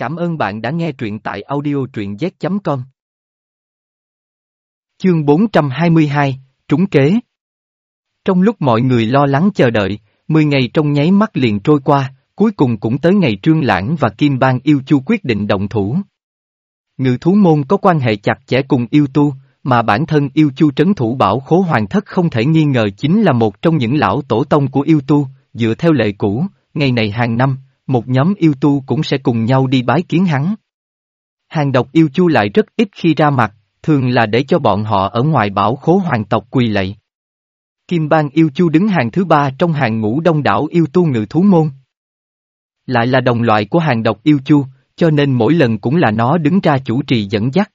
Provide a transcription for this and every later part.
Cảm ơn bạn đã nghe truyện tại audio truyện z.com. Chương 422, Trúng kế Trong lúc mọi người lo lắng chờ đợi, 10 ngày trong nháy mắt liền trôi qua, cuối cùng cũng tới ngày Trương Lãng và Kim Bang Yêu Chu quyết định động thủ. Ngự thú môn có quan hệ chặt chẽ cùng yêu tu, mà bản thân yêu chu trấn thủ bảo khố hoàng thất không thể nghi ngờ chính là một trong những lão tổ tông của yêu tu, dựa theo lệ cũ, ngày này hàng năm, một nhóm yêu tu cũng sẽ cùng nhau đi bái kiến hắn. Hàng độc yêu chu lại rất ít khi ra mặt, thường là để cho bọn họ ở ngoài bảo khố hoàng tộc quỳ lạy. Kim bang yêu chu đứng hàng thứ ba trong hàng ngũ đông đảo yêu tu ngự thú môn. Lại là đồng loại của hàng độc yêu chu, cho nên mỗi lần cũng là nó đứng ra chủ trì dẫn dắt.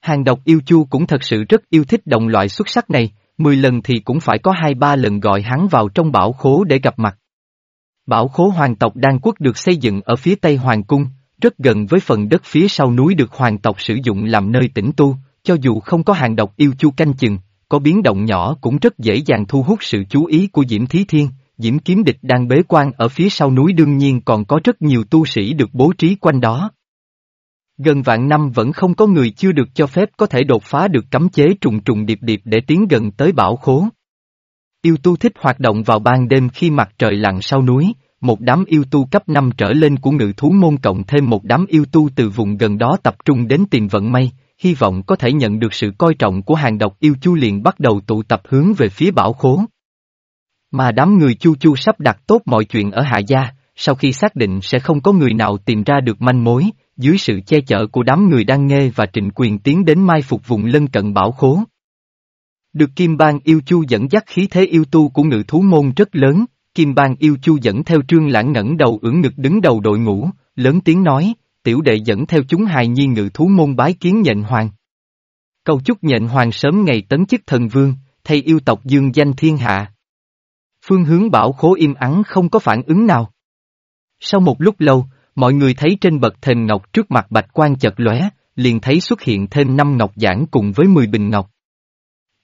Hàng độc yêu chu cũng thật sự rất yêu thích đồng loại xuất sắc này, 10 lần thì cũng phải có hai ba lần gọi hắn vào trong bảo khố để gặp mặt. Bảo khố hoàng tộc Đan Quốc được xây dựng ở phía tây hoàng cung, rất gần với phần đất phía sau núi được hoàng tộc sử dụng làm nơi tĩnh tu, cho dù không có hàng độc yêu chu canh chừng, có biến động nhỏ cũng rất dễ dàng thu hút sự chú ý của Diễm Thí Thiên. Diễm Kiếm Địch đang bế quan ở phía sau núi đương nhiên còn có rất nhiều tu sĩ được bố trí quanh đó. Gần vạn năm vẫn không có người chưa được cho phép có thể đột phá được cấm chế trùng trùng điệp điệp để tiến gần tới bảo khố. Yêu tu thích hoạt động vào ban đêm khi mặt trời lặn sau núi, một đám yêu tu cấp 5 trở lên của ngự thú môn cộng thêm một đám yêu tu từ vùng gần đó tập trung đến tìm vận may, hy vọng có thể nhận được sự coi trọng của hàng độc yêu chu liền bắt đầu tụ tập hướng về phía bảo khố. Mà đám người chu chu sắp đặt tốt mọi chuyện ở Hạ Gia, sau khi xác định sẽ không có người nào tìm ra được manh mối, dưới sự che chở của đám người đang nghe và trịnh quyền tiến đến mai phục vùng lân cận bảo khố. Được Kim Bang Yêu Chu dẫn dắt khí thế yêu tu của ngự thú môn rất lớn, Kim Bang Yêu Chu dẫn theo trương lãng ngẩng đầu ưỡn ngực đứng đầu đội ngũ, lớn tiếng nói, tiểu đệ dẫn theo chúng hài nhi ngự thú môn bái kiến nhện hoàng. Cầu chúc nhện hoàng sớm ngày tấn chức thần vương, thay yêu tộc dương danh thiên hạ. Phương hướng bảo khố im ắng không có phản ứng nào. Sau một lúc lâu, mọi người thấy trên bậc thềm ngọc trước mặt bạch quan chợt lóe, liền thấy xuất hiện thêm năm ngọc giảng cùng với 10 bình ngọc.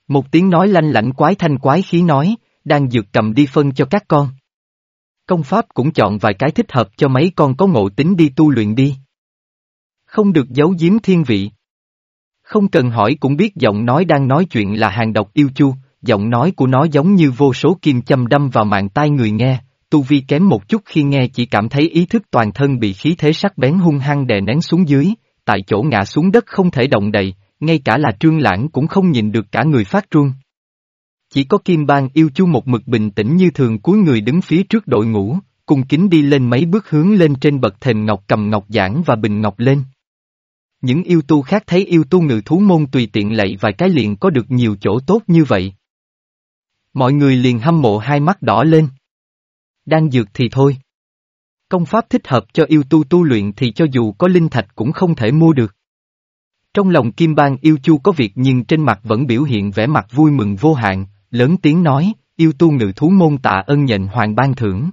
Một tiếng nói lanh lảnh quái thanh quái khí nói, đang dược cầm đi phân cho các con. Công pháp cũng chọn vài cái thích hợp cho mấy con có ngộ tính đi tu luyện đi. Không được giấu giếm thiên vị. Không cần hỏi cũng biết giọng nói đang nói chuyện là hàng độc yêu chu, giọng nói của nó giống như vô số kim châm đâm vào mạng tai người nghe, tu vi kém một chút khi nghe chỉ cảm thấy ý thức toàn thân bị khí thế sắc bén hung hăng đè nén xuống dưới, tại chỗ ngã xuống đất không thể động đậy, ngay cả là trương lãng cũng không nhìn được cả người phát run. Chỉ có Kim Bang yêu chu một mực bình tĩnh như thường cuối người đứng phía trước đội ngũ, cung kính đi lên mấy bước hướng lên trên bậc thềm ngọc cầm ngọc giảng và bình ngọc lên. Những yêu tu khác thấy yêu tu ngự thú môn tùy tiện lạy vài cái liền có được nhiều chỗ tốt như vậy. Mọi người liền hâm mộ hai mắt đỏ lên. Đang dược thì thôi. Công pháp thích hợp cho yêu tu tu luyện thì cho dù có linh thạch cũng không thể mua được. Trong lòng Kim Bang yêu chu có việc nhưng trên mặt vẫn biểu hiện vẻ mặt vui mừng vô hạn, lớn tiếng nói, yêu tu ngự thú môn tạ ân nhận hoàng ban thưởng.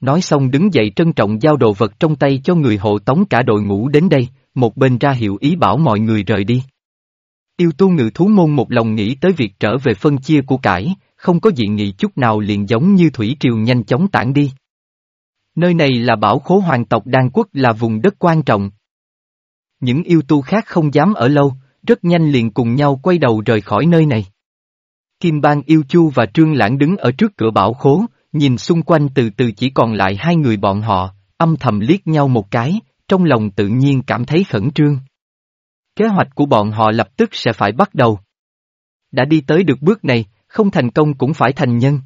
Nói xong đứng dậy trân trọng giao đồ vật trong tay cho người hộ tống cả đội ngũ đến đây, một bên ra hiệu ý bảo mọi người rời đi. Yêu tu ngự thú môn một lòng nghĩ tới việc trở về phân chia của cải, không có dị nghị chút nào liền giống như thủy triều nhanh chóng tản đi. Nơi này là bảo khố hoàng tộc Đan Quốc là vùng đất quan trọng. Những yêu tu khác không dám ở lâu, rất nhanh liền cùng nhau quay đầu rời khỏi nơi này. Kim Bang Yêu Chu và Trương Lãng đứng ở trước cửa bảo khố, nhìn xung quanh từ từ chỉ còn lại hai người bọn họ, âm thầm liếc nhau một cái, trong lòng tự nhiên cảm thấy khẩn trương. Kế hoạch của bọn họ lập tức sẽ phải bắt đầu. Đã đi tới được bước này, không thành công cũng phải thành nhân.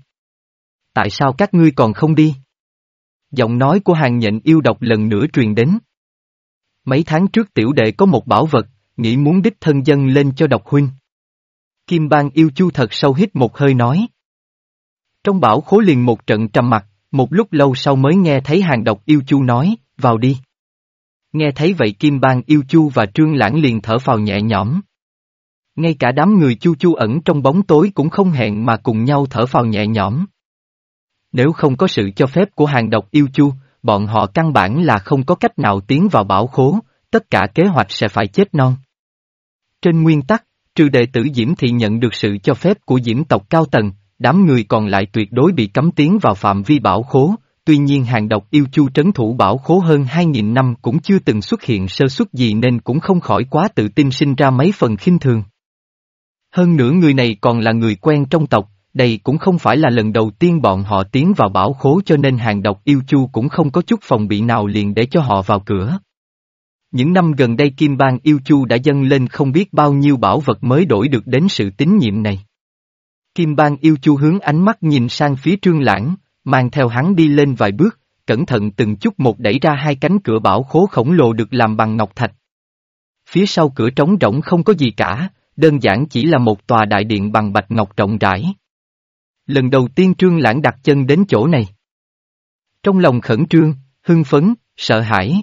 Tại sao các ngươi còn không đi? Giọng nói của hàng nhện yêu độc lần nữa truyền đến. Mấy tháng trước tiểu đệ có một bảo vật, nghĩ muốn đích thân dân lên cho độc huynh. Kim bang yêu chu thật sâu hít một hơi nói. Trong bảo khố liền một trận trầm mặt, một lúc lâu sau mới nghe thấy hàng độc yêu chu nói, vào đi. Nghe thấy vậy Kim bang yêu chu và trương lãng liền thở phào nhẹ nhõm. Ngay cả đám người chu chu ẩn trong bóng tối cũng không hẹn mà cùng nhau thở phào nhẹ nhõm. Nếu không có sự cho phép của hàng độc yêu chu, bọn họ căn bản là không có cách nào tiến vào bảo khố, tất cả kế hoạch sẽ phải chết non. Trên nguyên tắc, trừ đệ tử Diễm thì nhận được sự cho phép của Diễm tộc cao tầng, đám người còn lại tuyệt đối bị cấm tiến vào phạm vi bảo khố, tuy nhiên hàng độc yêu chu trấn thủ bảo khố hơn 2.000 năm cũng chưa từng xuất hiện sơ xuất gì nên cũng không khỏi quá tự tin sinh ra mấy phần khinh thường. Hơn nữa người này còn là người quen trong tộc, đây cũng không phải là lần đầu tiên bọn họ tiến vào bảo khố cho nên hàng độc yêu chu cũng không có chút phòng bị nào liền để cho họ vào cửa. Những năm gần đây Kim Bang yêu chu đã dâng lên không biết bao nhiêu bảo vật mới đổi được đến sự tín nhiệm này. Kim Bang yêu chu hướng ánh mắt nhìn sang phía trương lãng, mang theo hắn đi lên vài bước, cẩn thận từng chút một đẩy ra hai cánh cửa bảo khố khổng lồ được làm bằng ngọc thạch. Phía sau cửa trống rỗng không có gì cả, đơn giản chỉ là một tòa đại điện bằng bạch ngọc rộng rãi. Lần đầu tiên trương lãng đặt chân đến chỗ này. Trong lòng khẩn trương, hưng phấn, sợ hãi.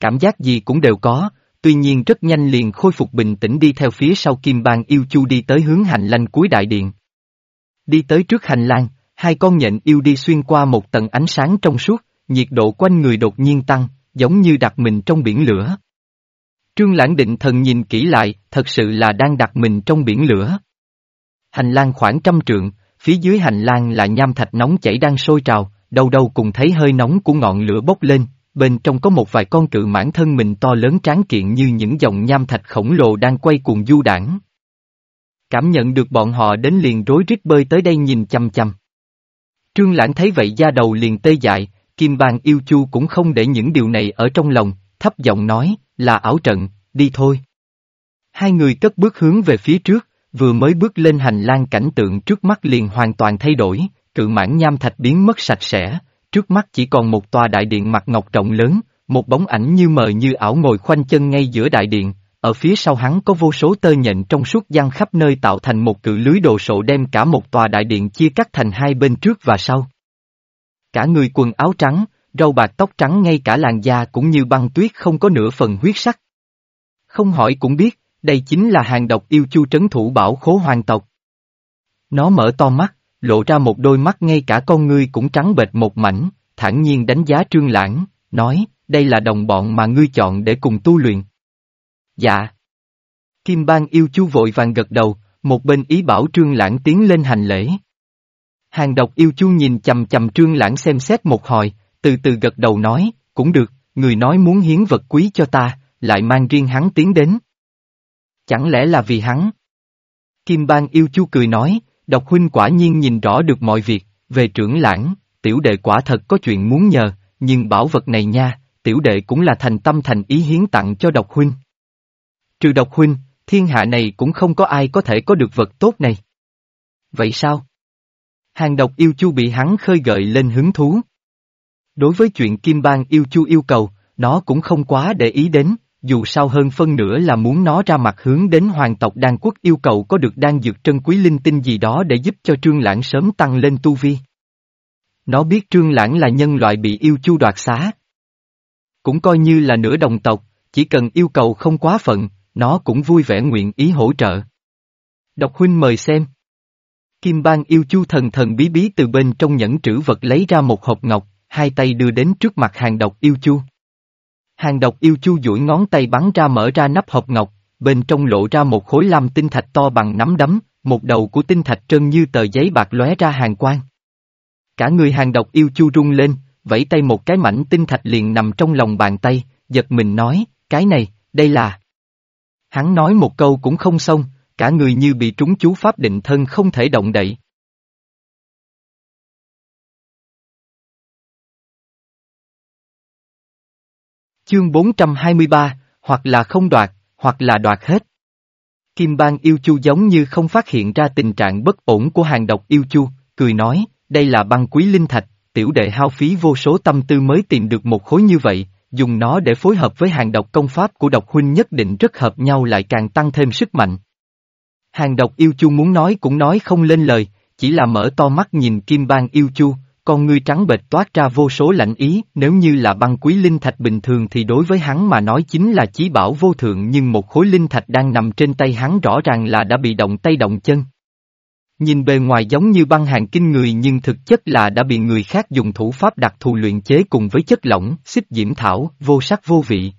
Cảm giác gì cũng đều có, tuy nhiên rất nhanh liền khôi phục bình tĩnh đi theo phía sau kim bang yêu chu đi tới hướng hành lanh cuối đại điện. Đi tới trước hành lang, hai con nhện yêu đi xuyên qua một tầng ánh sáng trong suốt, nhiệt độ quanh người đột nhiên tăng, giống như đặt mình trong biển lửa. Trương Lãng định thần nhìn kỹ lại, thật sự là đang đặt mình trong biển lửa. Hành lang khoảng trăm trượng, phía dưới hành lang là nham thạch nóng chảy đang sôi trào, đâu đâu cùng thấy hơi nóng của ngọn lửa bốc lên, bên trong có một vài con cự mãn thân mình to lớn tráng kiện như những dòng nham thạch khổng lồ đang quay cuồng du đảng. Cảm nhận được bọn họ đến liền rối rít bơi tới đây nhìn chăm chăm. Trương Lãng thấy vậy da đầu liền tê dại, Kim Bang yêu chu cũng không để những điều này ở trong lòng, thấp giọng nói, là ảo trận, đi thôi. Hai người cất bước hướng về phía trước, vừa mới bước lên hành lang cảnh tượng trước mắt liền hoàn toàn thay đổi, cự mãn nham thạch biến mất sạch sẽ, trước mắt chỉ còn một tòa đại điện mặt ngọc rộng lớn, một bóng ảnh như mờ như ảo ngồi khoanh chân ngay giữa đại điện, ở phía sau hắn có vô số tơ nhện trong suốt gian khắp nơi tạo thành một cự lưới đồ sộ đem cả một tòa đại điện chia cắt thành hai bên trước và sau. Cả người quần áo trắng, râu bạc tóc trắng ngay cả làn da cũng như băng tuyết không có nửa phần huyết sắc. Không hỏi cũng biết, đây chính là hàng độc yêu chu trấn thủ bảo khố hoàng tộc. Nó mở to mắt, lộ ra một đôi mắt ngay cả con ngươi cũng trắng bệch một mảnh, thản nhiên đánh giá trương lãng, nói, đây là đồng bọn mà ngươi chọn để cùng tu luyện. Dạ. Kim bang yêu chu vội vàng gật đầu, một bên ý bảo trương lãng tiến lên hành lễ. Hàng độc yêu chu nhìn chầm chầm trương lãng xem xét một hồi, từ từ gật đầu nói, cũng được, người nói muốn hiến vật quý cho ta, lại mang riêng hắn tiến đến. Chẳng lẽ là vì hắn? Kim bang yêu chu cười nói, độc huynh quả nhiên nhìn rõ được mọi việc, về trưởng lãng, tiểu đệ quả thật có chuyện muốn nhờ, nhưng bảo vật này nha, tiểu đệ cũng là thành tâm thành ý hiến tặng cho độc huynh. Trừ độc huynh, thiên hạ này cũng không có ai có thể có được vật tốt này. Vậy sao? Hàng độc yêu chu bị hắn khơi gợi lên hứng thú. Đối với chuyện Kim Bang yêu chu yêu cầu, nó cũng không quá để ý đến, dù sao hơn phân nữa là muốn nó ra mặt hướng đến hoàng tộc đan quốc yêu cầu có được đan dược trân quý linh tinh gì đó để giúp cho trương lãng sớm tăng lên tu vi. Nó biết trương lãng là nhân loại bị yêu chu đoạt xá. Cũng coi như là nửa đồng tộc, chỉ cần yêu cầu không quá phận, nó cũng vui vẻ nguyện ý hỗ trợ. Độc huynh mời xem. Kim bang yêu chu thần thần bí bí từ bên trong nhẫn trữ vật lấy ra một hộp ngọc, hai tay đưa đến trước mặt hàng độc yêu chu. Hàng độc yêu chu duỗi ngón tay bắn ra mở ra nắp hộp ngọc, bên trong lộ ra một khối lam tinh thạch to bằng nắm đấm, một đầu của tinh thạch trơn như tờ giấy bạc lóe ra hàng quang. Cả người hàng độc yêu chu rung lên, vẫy tay một cái mảnh tinh thạch liền nằm trong lòng bàn tay, giật mình nói, cái này, đây là... Hắn nói một câu cũng không xong, cả người như bị trúng chú pháp định thân không thể động đậy. Chương 423, hoặc là không đoạt, hoặc là đoạt hết. Kim bang yêu chu giống như không phát hiện ra tình trạng bất ổn của hàng độc yêu chu, cười nói, đây là băng quý linh thạch, tiểu đệ hao phí vô số tâm tư mới tìm được một khối như vậy, dùng nó để phối hợp với hàng độc công pháp của độc huynh nhất định rất hợp nhau lại càng tăng thêm sức mạnh. Hàng độc yêu chu muốn nói cũng nói không lên lời, chỉ là mở to mắt nhìn kim bang yêu chu, con ngươi trắng bệch toát ra vô số lạnh ý, nếu như là băng quý linh thạch bình thường thì đối với hắn mà nói chính là chí bảo vô thượng nhưng một khối linh thạch đang nằm trên tay hắn rõ ràng là đã bị động tay động chân. Nhìn bề ngoài giống như băng hàng kinh người nhưng thực chất là đã bị người khác dùng thủ pháp đặc thù luyện chế cùng với chất lỏng, xích diễm thảo, vô sắc vô vị.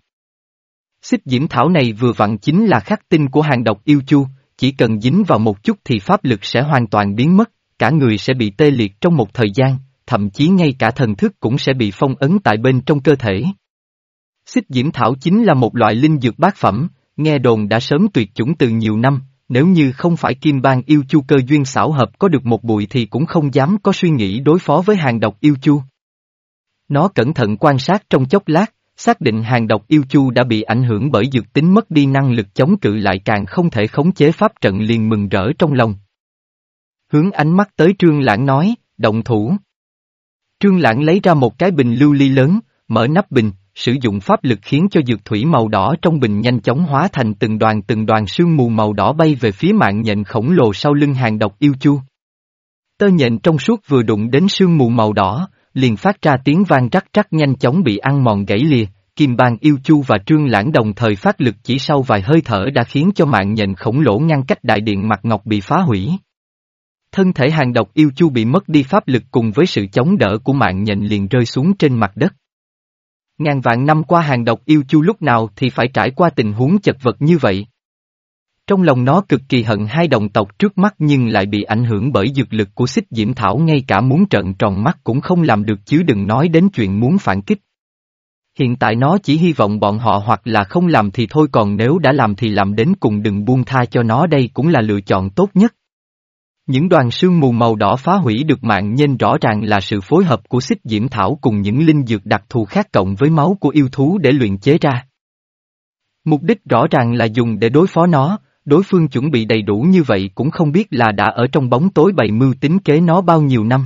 Xích diễm thảo này vừa vặn chính là khắc tinh của hàng độc yêu chu, chỉ cần dính vào một chút thì pháp lực sẽ hoàn toàn biến mất, cả người sẽ bị tê liệt trong một thời gian, thậm chí ngay cả thần thức cũng sẽ bị phong ấn tại bên trong cơ thể. Xích diễm thảo chính là một loại linh dược bát phẩm, nghe đồn đã sớm tuyệt chủng từ nhiều năm, nếu như không phải kim bang yêu chu cơ duyên xảo hợp có được một bụi thì cũng không dám có suy nghĩ đối phó với hàng độc yêu chu. Nó cẩn thận quan sát trong chốc lát, xác định hàng độc yêu chu đã bị ảnh hưởng bởi dược tính mất đi năng lực chống cự lại càng không thể khống chế pháp trận liền mừng rỡ trong lòng. Hướng ánh mắt tới trương lãng nói, động thủ. Trương lãng lấy ra một cái bình lưu ly lớn, mở nắp bình, sử dụng pháp lực khiến cho dược thủy màu đỏ trong bình nhanh chóng hóa thành từng đoàn từng đoàn sương mù màu đỏ bay về phía mạng nhện khổng lồ sau lưng hàng độc yêu chu. Tơ nhện trong suốt vừa đụng đến sương mù màu đỏ, liền phát ra tiếng vang rắc rắc nhanh chóng bị ăn mòn gãy lìa, Kim Bang Yêu Chu và Trương Lãng đồng thời phát lực chỉ sau vài hơi thở đã khiến cho mạng nhện khổng lồ ngăn cách đại điện mặt ngọc bị phá hủy. Thân thể hàng độc Yêu Chu bị mất đi pháp lực cùng với sự chống đỡ của mạng nhện liền rơi xuống trên mặt đất. Ngàn vạn năm qua hàng độc Yêu Chu lúc nào thì phải trải qua tình huống chật vật như vậy. Trong lòng nó cực kỳ hận hai đồng tộc trước mắt nhưng lại bị ảnh hưởng bởi dược lực của xích diễm thảo ngay cả muốn trợn tròn mắt cũng không làm được chứ đừng nói đến chuyện muốn phản kích. Hiện tại nó chỉ hy vọng bọn họ hoặc là không làm thì thôi còn nếu đã làm thì làm đến cùng đừng buông tha cho nó đây cũng là lựa chọn tốt nhất. Những đoàn sương mù màu đỏ phá hủy được mạng nhân rõ ràng là sự phối hợp của xích diễm thảo cùng những linh dược đặc thù khác cộng với máu của yêu thú để luyện chế ra. Mục đích rõ ràng là dùng để đối phó nó, đối phương chuẩn bị đầy đủ như vậy cũng không biết là đã ở trong bóng tối bày mưu tính kế nó bao nhiêu năm.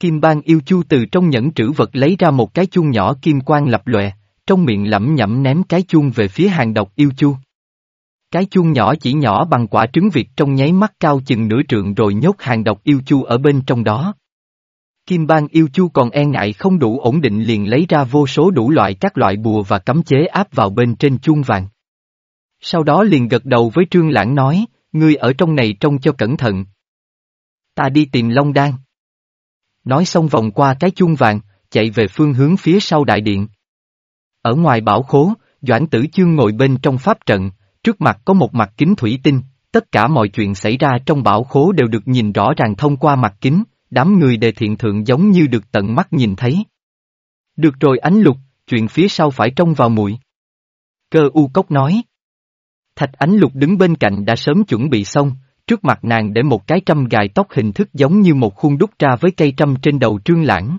Kim bang yêu chu từ trong nhẫn trữ vật lấy ra một cái chuông nhỏ kim quang lập lòe, trong miệng lẩm nhẩm ném cái chuông về phía hàng độc yêu chu. Cái chuông nhỏ chỉ nhỏ bằng quả trứng vịt trong nháy mắt cao chừng nửa trượng rồi nhốt hàng độc yêu chu ở bên trong đó. Kim bang yêu chu còn e ngại không đủ ổn định liền lấy ra vô số đủ loại các loại bùa và cấm chế áp vào bên trên chuông vàng. Sau đó liền gật đầu với Trương Lãng nói, ngươi ở trong này trông cho cẩn thận. Ta đi tìm Long Đan. Nói xong vòng qua cái chuông vàng, chạy về phương hướng phía sau đại điện. Ở ngoài bảo khố, Doãn Tử Chương ngồi bên trong pháp trận, trước mặt có một mặt kính thủy tinh, tất cả mọi chuyện xảy ra trong bảo khố đều được nhìn rõ ràng thông qua mặt kính, đám người đề thiện thượng giống như được tận mắt nhìn thấy. Được rồi ánh lục, chuyện phía sau phải trông vào mũi. Cơ u cốc nói. Thạch ánh lục đứng bên cạnh đã sớm chuẩn bị xong, trước mặt nàng để một cái trăm gài tóc hình thức giống như một khuôn đúc ra với cây trăm trên đầu trương lãng.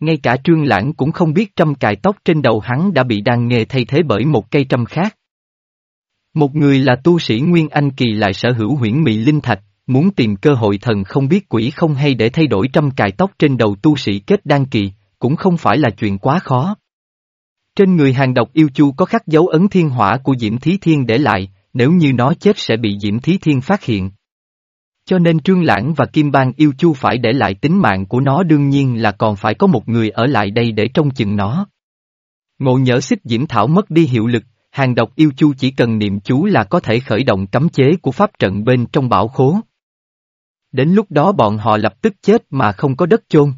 Ngay cả trương lãng cũng không biết trăm cài tóc trên đầu hắn đã bị đàn nghề thay thế bởi một cây trăm khác. Một người là tu sĩ Nguyên Anh Kỳ lại sở hữu huyễn mị linh thạch, muốn tìm cơ hội thần không biết quỷ không hay để thay đổi trăm cài tóc trên đầu tu sĩ kết đan kỳ, cũng không phải là chuyện quá khó. Trên người hàng độc yêu chu có khắc dấu ấn thiên hỏa của Diễm Thí Thiên để lại, nếu như nó chết sẽ bị Diễm Thí Thiên phát hiện. Cho nên Trương Lãng và Kim Bang yêu chu phải để lại tính mạng của nó đương nhiên là còn phải có một người ở lại đây để trông chừng nó. Ngộ nhỡ xích Diễm Thảo mất đi hiệu lực, hàng độc yêu chu chỉ cần niệm chú là có thể khởi động cấm chế của pháp trận bên trong bảo khố. Đến lúc đó bọn họ lập tức chết mà không có đất chôn.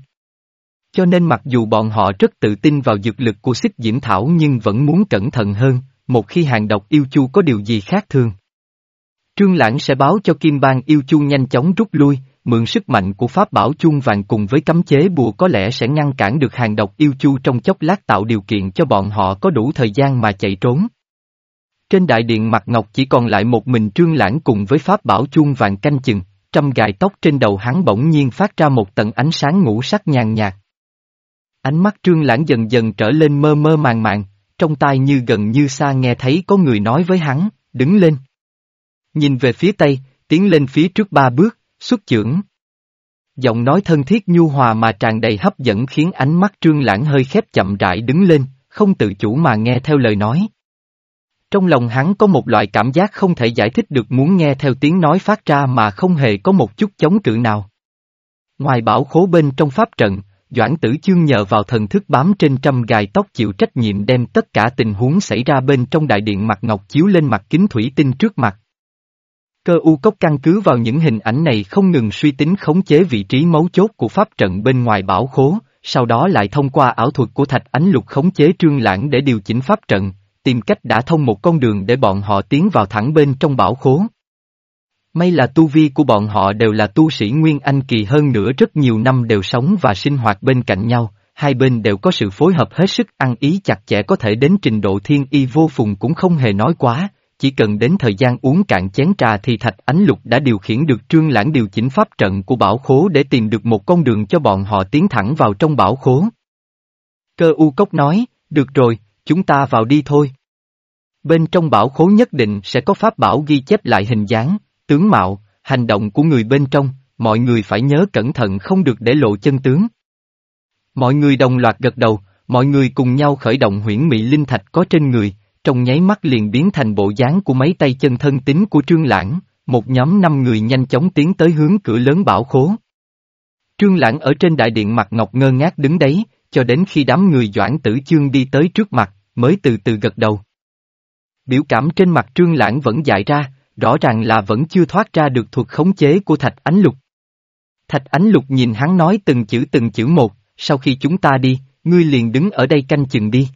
Cho nên mặc dù bọn họ rất tự tin vào dược lực của xích diễm thảo nhưng vẫn muốn cẩn thận hơn, một khi hàng độc yêu chu có điều gì khác thường. Trương Lãng sẽ báo cho Kim Bang yêu chu nhanh chóng rút lui, mượn sức mạnh của pháp bảo chuông vàng cùng với cấm chế bùa có lẽ sẽ ngăn cản được hàng độc yêu chu trong chốc lát tạo điều kiện cho bọn họ có đủ thời gian mà chạy trốn. Trên đại điện mặt ngọc chỉ còn lại một mình Trương Lãng cùng với pháp bảo chuông vàng canh chừng, trăm gài tóc trên đầu hắn bỗng nhiên phát ra một tầng ánh sáng ngũ sắc nhàn nhạt. Ánh mắt trương lãng dần dần trở lên mơ mơ màng màng, trong tai như gần như xa nghe thấy có người nói với hắn, đứng lên. Nhìn về phía tây, tiến lên phía trước ba bước, xuất chưởng. Giọng nói thân thiết nhu hòa mà tràn đầy hấp dẫn khiến ánh mắt trương lãng hơi khép chậm rãi đứng lên, không tự chủ mà nghe theo lời nói. Trong lòng hắn có một loại cảm giác không thể giải thích được muốn nghe theo tiếng nói phát ra mà không hề có một chút chống cự nào. Ngoài bảo khố bên trong pháp trận, Doãn tử chương nhờ vào thần thức bám trên trăm gài tóc chịu trách nhiệm đem tất cả tình huống xảy ra bên trong đại điện mặt ngọc chiếu lên mặt kính thủy tinh trước mặt. Cơ u cốc căn cứ vào những hình ảnh này không ngừng suy tính khống chế vị trí mấu chốt của pháp trận bên ngoài bảo khố, sau đó lại thông qua ảo thuật của thạch ánh lục khống chế trương lãng để điều chỉnh pháp trận, tìm cách đã thông một con đường để bọn họ tiến vào thẳng bên trong bảo khố. May là tu vi của bọn họ đều là tu sĩ Nguyên Anh kỳ hơn nữa rất nhiều năm đều sống và sinh hoạt bên cạnh nhau, hai bên đều có sự phối hợp hết sức ăn ý chặt chẽ có thể đến trình độ thiên y vô phùng cũng không hề nói quá, chỉ cần đến thời gian uống cạn chén trà thì Thạch Ánh Lục đã điều khiển được trương lãng điều chỉnh pháp trận của bảo khố để tìm được một con đường cho bọn họ tiến thẳng vào trong bảo khố. Cơ u cốc nói, được rồi, chúng ta vào đi thôi. Bên trong bảo khố nhất định sẽ có pháp bảo ghi chép lại hình dáng, tướng mạo, hành động của người bên trong, mọi người phải nhớ cẩn thận không được để lộ chân tướng. Mọi người đồng loạt gật đầu, mọi người cùng nhau khởi động huyễn mị linh thạch có trên người, trong nháy mắt liền biến thành bộ dáng của mấy tay chân thân tính của Trương Lãng, một nhóm năm người nhanh chóng tiến tới hướng cửa lớn bảo khố. Trương Lãng ở trên đại điện mặt ngọc ngơ ngác đứng đấy, cho đến khi đám người Doãn Tử Chương đi tới trước mặt, mới từ từ gật đầu. Biểu cảm trên mặt Trương Lãng vẫn dại ra, rõ ràng là vẫn chưa thoát ra được thuật khống chế của Thạch Ánh Lục. Thạch Ánh Lục nhìn hắn nói từng chữ từng chữ một, sau khi chúng ta đi, ngươi liền đứng ở đây canh chừng đi.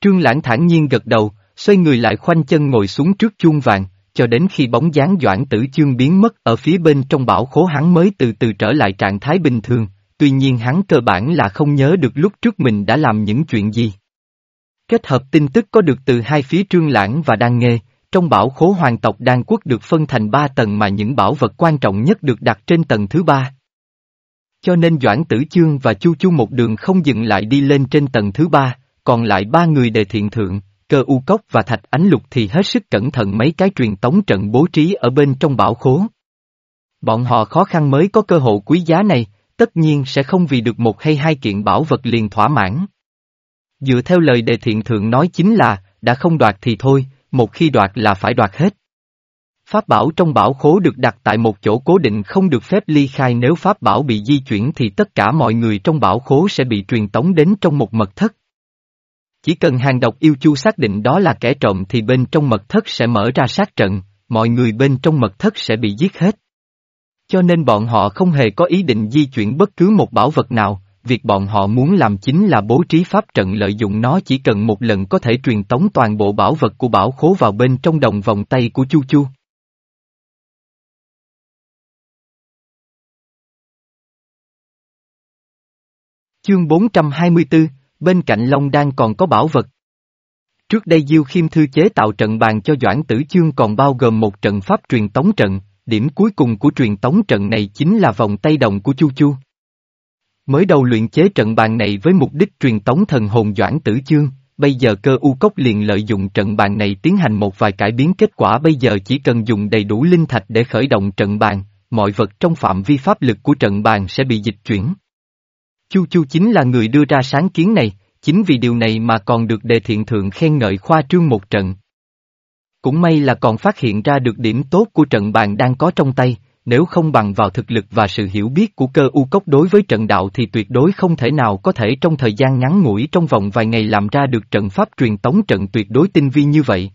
Trương Lãng thản nhiên gật đầu, xoay người lại khoanh chân ngồi xuống trước chuông vàng, cho đến khi bóng dáng Doãn Tử Chương biến mất ở phía bên trong bảo khố hắn mới từ từ trở lại trạng thái bình thường, tuy nhiên hắn cơ bản là không nhớ được lúc trước mình đã làm những chuyện gì. Kết hợp tin tức có được từ hai phía Trương Lãng và Đan Nghê, trong bảo khố hoàng tộc Đan Quốc được phân thành ba tầng mà những bảo vật quan trọng nhất được đặt trên tầng thứ ba. Cho nên Doãn Tử Chương và Chu Chu một đường không dừng lại đi lên trên tầng thứ ba, còn lại ba người đề thiện thượng, cơ u cốc và thạch ánh lục thì hết sức cẩn thận mấy cái truyền tống trận bố trí ở bên trong bảo khố. Bọn họ khó khăn mới có cơ hội quý giá này, tất nhiên sẽ không vì được một hay hai kiện bảo vật liền thỏa mãn. Dựa theo lời đề thiện thượng nói chính là, đã không đoạt thì thôi, một khi đoạt là phải đoạt hết. Pháp bảo trong bảo khố được đặt tại một chỗ cố định không được phép ly khai nếu pháp bảo bị di chuyển thì tất cả mọi người trong bảo khố sẽ bị truyền tống đến trong một mật thất. Chỉ cần hàng độc yêu chu xác định đó là kẻ trộm thì bên trong mật thất sẽ mở ra sát trận, mọi người bên trong mật thất sẽ bị giết hết. Cho nên bọn họ không hề có ý định di chuyển bất cứ một bảo vật nào, việc bọn họ muốn làm chính là bố trí pháp trận lợi dụng nó chỉ cần một lần có thể truyền tống toàn bộ bảo vật của bảo khố vào bên trong đồng vòng tay của Chu Chu. Chương 424, bên cạnh Long Đan còn có bảo vật. Trước đây Diêu Khiêm Thư chế tạo trận bàn cho Doãn Tử Chương còn bao gồm một trận pháp truyền tống trận, điểm cuối cùng của truyền tống trận này chính là vòng tay đồng của Chu Chu. Mới đầu luyện chế trận bàn này với mục đích truyền tống thần hồn Doãn Tử Chương, bây giờ cơ u cốc liền lợi dụng trận bàn này tiến hành một vài cải biến kết quả bây giờ chỉ cần dùng đầy đủ linh thạch để khởi động trận bàn, mọi vật trong phạm vi pháp lực của trận bàn sẽ bị dịch chuyển. Chu Chu chính là người đưa ra sáng kiến này, chính vì điều này mà còn được đề thiện thượng khen ngợi khoa trương một trận. Cũng may là còn phát hiện ra được điểm tốt của trận bàn đang có trong tay, nếu không bằng vào thực lực và sự hiểu biết của cơ u cốc đối với trận đạo thì tuyệt đối không thể nào có thể trong thời gian ngắn ngủi trong vòng vài ngày làm ra được trận pháp truyền tống trận tuyệt đối tinh vi như vậy.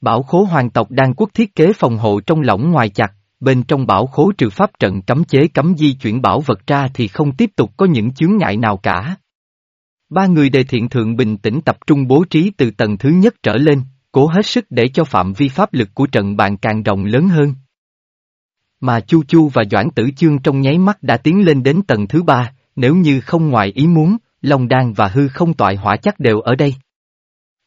Bảo khố hoàng tộc đang quốc thiết kế phòng hộ trong lỏng ngoài chặt, bên trong bảo khố trừ pháp trận cấm chế cấm di chuyển bảo vật ra thì không tiếp tục có những chướng ngại nào cả. Ba người đề thiện thượng bình tĩnh tập trung bố trí từ tầng thứ nhất trở lên, cố hết sức để cho phạm vi pháp lực của trận bàn càng rộng lớn hơn. Mà Chu Chu và Doãn Tử Chương trong nháy mắt đã tiến lên đến tầng thứ ba, nếu như không ngoài ý muốn, Long Đan và Hư không tọa hỏa chắc đều ở đây.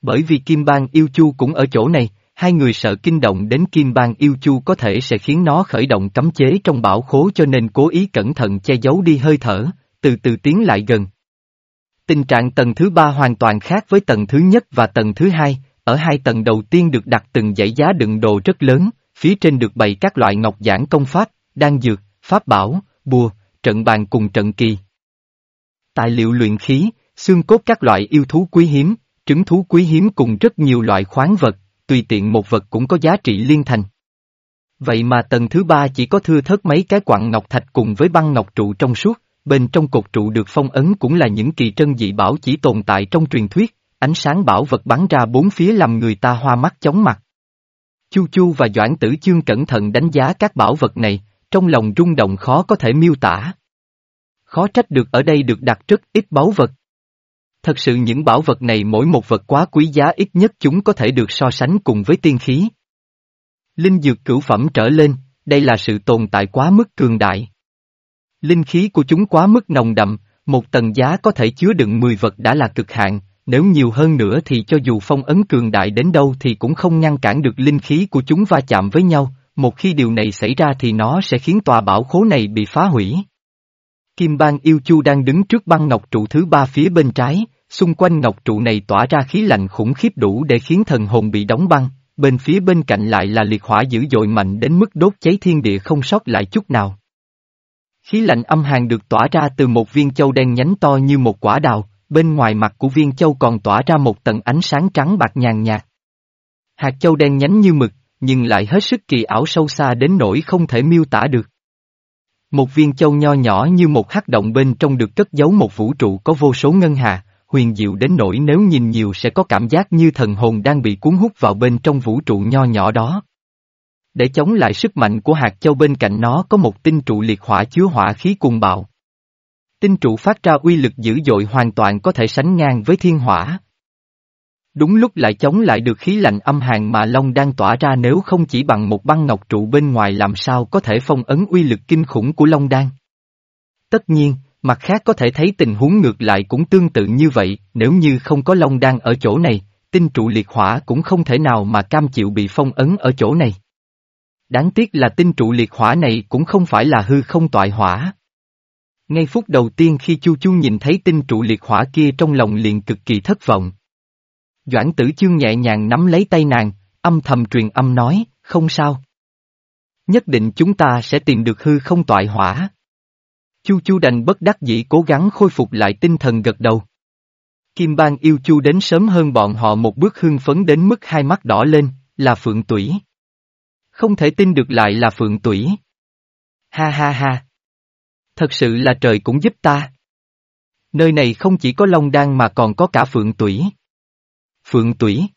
Bởi vì Kim Bang yêu Chu cũng ở chỗ này, hai người sợ kinh động đến Kim Bang yêu Chu có thể sẽ khiến nó khởi động cấm chế trong bảo khố cho nên cố ý cẩn thận che giấu đi hơi thở, từ từ tiến lại gần. Tình trạng tầng thứ ba hoàn toàn khác với tầng thứ nhất và tầng thứ hai, ở hai tầng đầu tiên được đặt từng dãy giá đựng đồ rất lớn, phía trên được bày các loại ngọc giản công pháp, đan dược, pháp bảo, bùa, trận bàn cùng trận kỳ. Tài liệu luyện khí, xương cốt các loại yêu thú quý hiếm, trứng thú quý hiếm cùng rất nhiều loại khoáng vật, tùy tiện một vật cũng có giá trị liên thành. Vậy mà tầng thứ ba chỉ có thưa thớt mấy cái quặng ngọc thạch cùng với băng ngọc trụ trong suốt, bên trong cột trụ được phong ấn cũng là những kỳ trân dị bảo chỉ tồn tại trong truyền thuyết, ánh sáng bảo vật bắn ra bốn phía làm người ta hoa mắt chóng mặt. Chu Chu và Doãn Tử Chương cẩn thận đánh giá các bảo vật này, trong lòng rung động khó có thể miêu tả. Khó trách được ở đây được đặt rất ít báu vật. Thật sự những bảo vật này mỗi một vật quá quý giá ít nhất chúng có thể được so sánh cùng với tiên khí. Linh dược cửu phẩm trở lên, đây là sự tồn tại quá mức cường đại. Linh khí của chúng quá mức nồng đậm, một tầng giá có thể chứa đựng 10 vật đã là cực hạn, nếu nhiều hơn nữa thì cho dù phong ấn cường đại đến đâu thì cũng không ngăn cản được linh khí của chúng va chạm với nhau, một khi điều này xảy ra thì nó sẽ khiến tòa bảo khố này bị phá hủy. Kim bang yêu chu đang đứng trước băng ngọc trụ thứ ba phía bên trái, xung quanh ngọc trụ này tỏa ra khí lạnh khủng khiếp đủ để khiến thần hồn bị đóng băng, bên phía bên cạnh lại là liệt hỏa dữ dội mạnh đến mức đốt cháy thiên địa không sót lại chút nào. Khí lạnh âm hàn được tỏa ra từ một viên châu đen nhánh to như một quả đào, bên ngoài mặt của viên châu còn tỏa ra một tầng ánh sáng trắng bạc nhàn nhạt. Hạt châu đen nhánh như mực, nhưng lại hết sức kỳ ảo sâu xa đến nỗi không thể miêu tả được. Một viên châu nho nhỏ như một hắc động bên trong được cất giấu một vũ trụ có vô số ngân hà, huyền diệu đến nỗi nếu nhìn nhiều sẽ có cảm giác như thần hồn đang bị cuốn hút vào bên trong vũ trụ nho nhỏ đó. Để chống lại sức mạnh của hạt châu bên cạnh nó có một tinh trụ liệt hỏa chứa hỏa khí cuồng bạo. Tinh trụ phát ra uy lực dữ dội hoàn toàn có thể sánh ngang với thiên hỏa. Đúng lúc lại chống lại được khí lạnh âm hàn mà Long đang tỏa ra nếu không chỉ bằng một băng ngọc trụ bên ngoài làm sao có thể phong ấn uy lực kinh khủng của Long Đan. Tất nhiên, mặt khác có thể thấy tình huống ngược lại cũng tương tự như vậy, nếu như không có Long Đan ở chỗ này, tinh trụ liệt hỏa cũng không thể nào mà cam chịu bị phong ấn ở chỗ này. Đáng tiếc là tinh trụ liệt hỏa này cũng không phải là hư không toại hỏa. Ngay phút đầu tiên khi Chu Chu nhìn thấy tinh trụ liệt hỏa kia trong lòng liền cực kỳ thất vọng. Doãn tử chương nhẹ nhàng nắm lấy tay nàng, âm thầm truyền âm nói, không sao. Nhất định chúng ta sẽ tìm được hư không toại hỏa. Chu Chu đành bất đắc dĩ cố gắng khôi phục lại tinh thần gật đầu. Kim Bang yêu Chu đến sớm hơn bọn họ một bước hưng phấn đến mức hai mắt đỏ lên, là phượng tủy. Không thể tin được lại là phượng tủy. Ha ha ha. Thật sự là trời cũng giúp ta. Nơi này không chỉ có Long Đan mà còn có cả phượng tủy. Phượng tủy.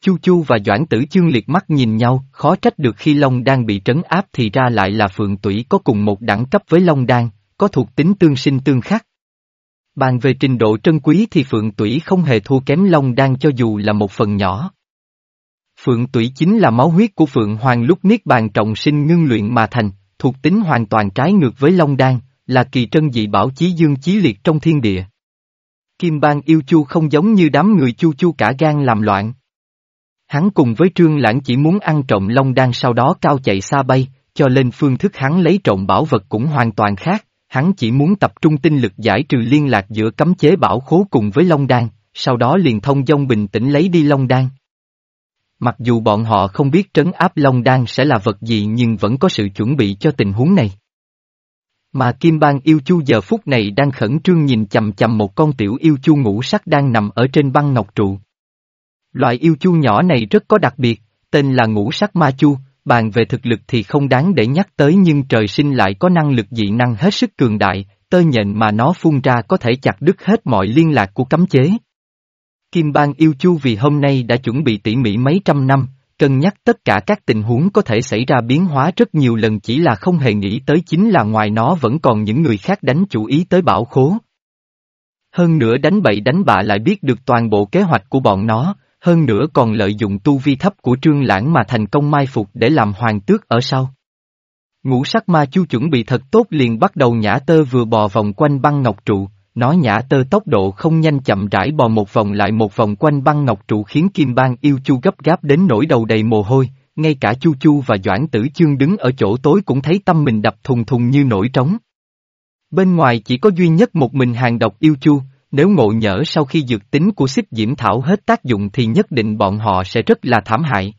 Chu Chu và Doãn Tử Chương liệt mắt nhìn nhau, khó trách được khi Long Đan bị trấn áp thì ra lại là Phượng Tủy có cùng một đẳng cấp với Long Đan, có thuộc tính tương sinh tương khắc. Bàn về trình độ trân quý thì Phượng Tủy không hề thua kém Long Đan cho dù là một phần nhỏ. Phượng Tủy chính là máu huyết của Phượng Hoàng lúc Niết Bàn trọng sinh ngưng luyện mà thành, thuộc tính hoàn toàn trái ngược với Long Đan, là kỳ trân dị bảo chí dương chí liệt trong thiên địa. Kim Bang yêu Chu không giống như đám người Chu Chu cả gan làm loạn. Hắn cùng với Trương Lãng chỉ muốn ăn trộm Long Đan sau đó cao chạy xa bay, cho nên phương thức hắn lấy trộm bảo vật cũng hoàn toàn khác, hắn chỉ muốn tập trung tinh lực giải trừ liên lạc giữa cấm chế bảo khố cùng với Long Đan, sau đó liền thông dông bình tĩnh lấy đi Long Đan. Mặc dù bọn họ không biết trấn áp Long Đan sẽ là vật gì nhưng vẫn có sự chuẩn bị cho tình huống này. Mà Kim Bang yêu chu giờ phút này đang khẩn trương nhìn chầm chầm một con tiểu yêu chu ngũ sắc đang nằm ở trên băng ngọc trụ. Loại yêu chu nhỏ này rất có đặc biệt, tên là ngũ sắc ma chu, bàn về thực lực thì không đáng để nhắc tới nhưng trời sinh lại có năng lực dị năng hết sức cường đại, tơ nhện mà nó phun ra có thể chặt đứt hết mọi liên lạc của cấm chế. Kim Bang yêu chu vì hôm nay đã chuẩn bị tỉ mỉ mấy trăm năm, cân nhắc tất cả các tình huống có thể xảy ra biến hóa rất nhiều lần chỉ là không hề nghĩ tới chính là ngoài nó vẫn còn những người khác đánh chủ ý tới bảo khố. Hơn nữa đánh bậy đánh bạ lại biết được toàn bộ kế hoạch của bọn nó, hơn nữa còn lợi dụng tu vi thấp của trương lãng mà thành công mai phục để làm hoàng tước ở sau. Ngũ sắc ma chu chuẩn bị thật tốt liền bắt đầu nhã tơ vừa bò vòng quanh băng ngọc trụ, nó nhã tơ tốc độ không nhanh chậm rãi bò một vòng lại một vòng quanh băng ngọc trụ khiến kim bang yêu chu gấp gáp đến nỗi đầu đầy mồ hôi, ngay cả chu chu và doãn tử chương đứng ở chỗ tối cũng thấy tâm mình đập thùng thùng như nổi trống. Bên ngoài chỉ có duy nhất một mình hàng độc yêu chu, nếu ngộ nhỡ sau khi dược tính của xích diễm thảo hết tác dụng thì nhất định bọn họ sẽ rất là thảm hại.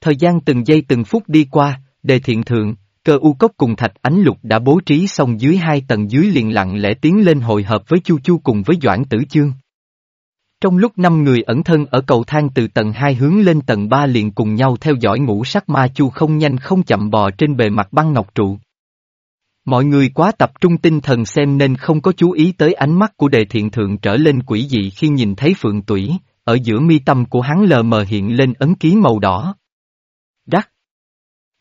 Thời gian từng giây từng phút đi qua, đề thiện thượng, cơ u cốc cùng thạch ánh lục đã bố trí xong dưới hai tầng dưới liền lặng lẽ tiến lên hội hợp với Chu Chu cùng với Doãn Tử Chương. Trong lúc năm người ẩn thân ở cầu thang từ tầng 2 hướng lên tầng 3 liền cùng nhau theo dõi ngũ sắc ma chu không nhanh không chậm bò trên bề mặt băng ngọc trụ. Mọi người quá tập trung tinh thần xem nên không có chú ý tới ánh mắt của đề thiện thượng trở lên quỷ dị khi nhìn thấy phượng tủy, ở giữa mi tâm của hắn lờ mờ hiện lên ấn ký màu đỏ.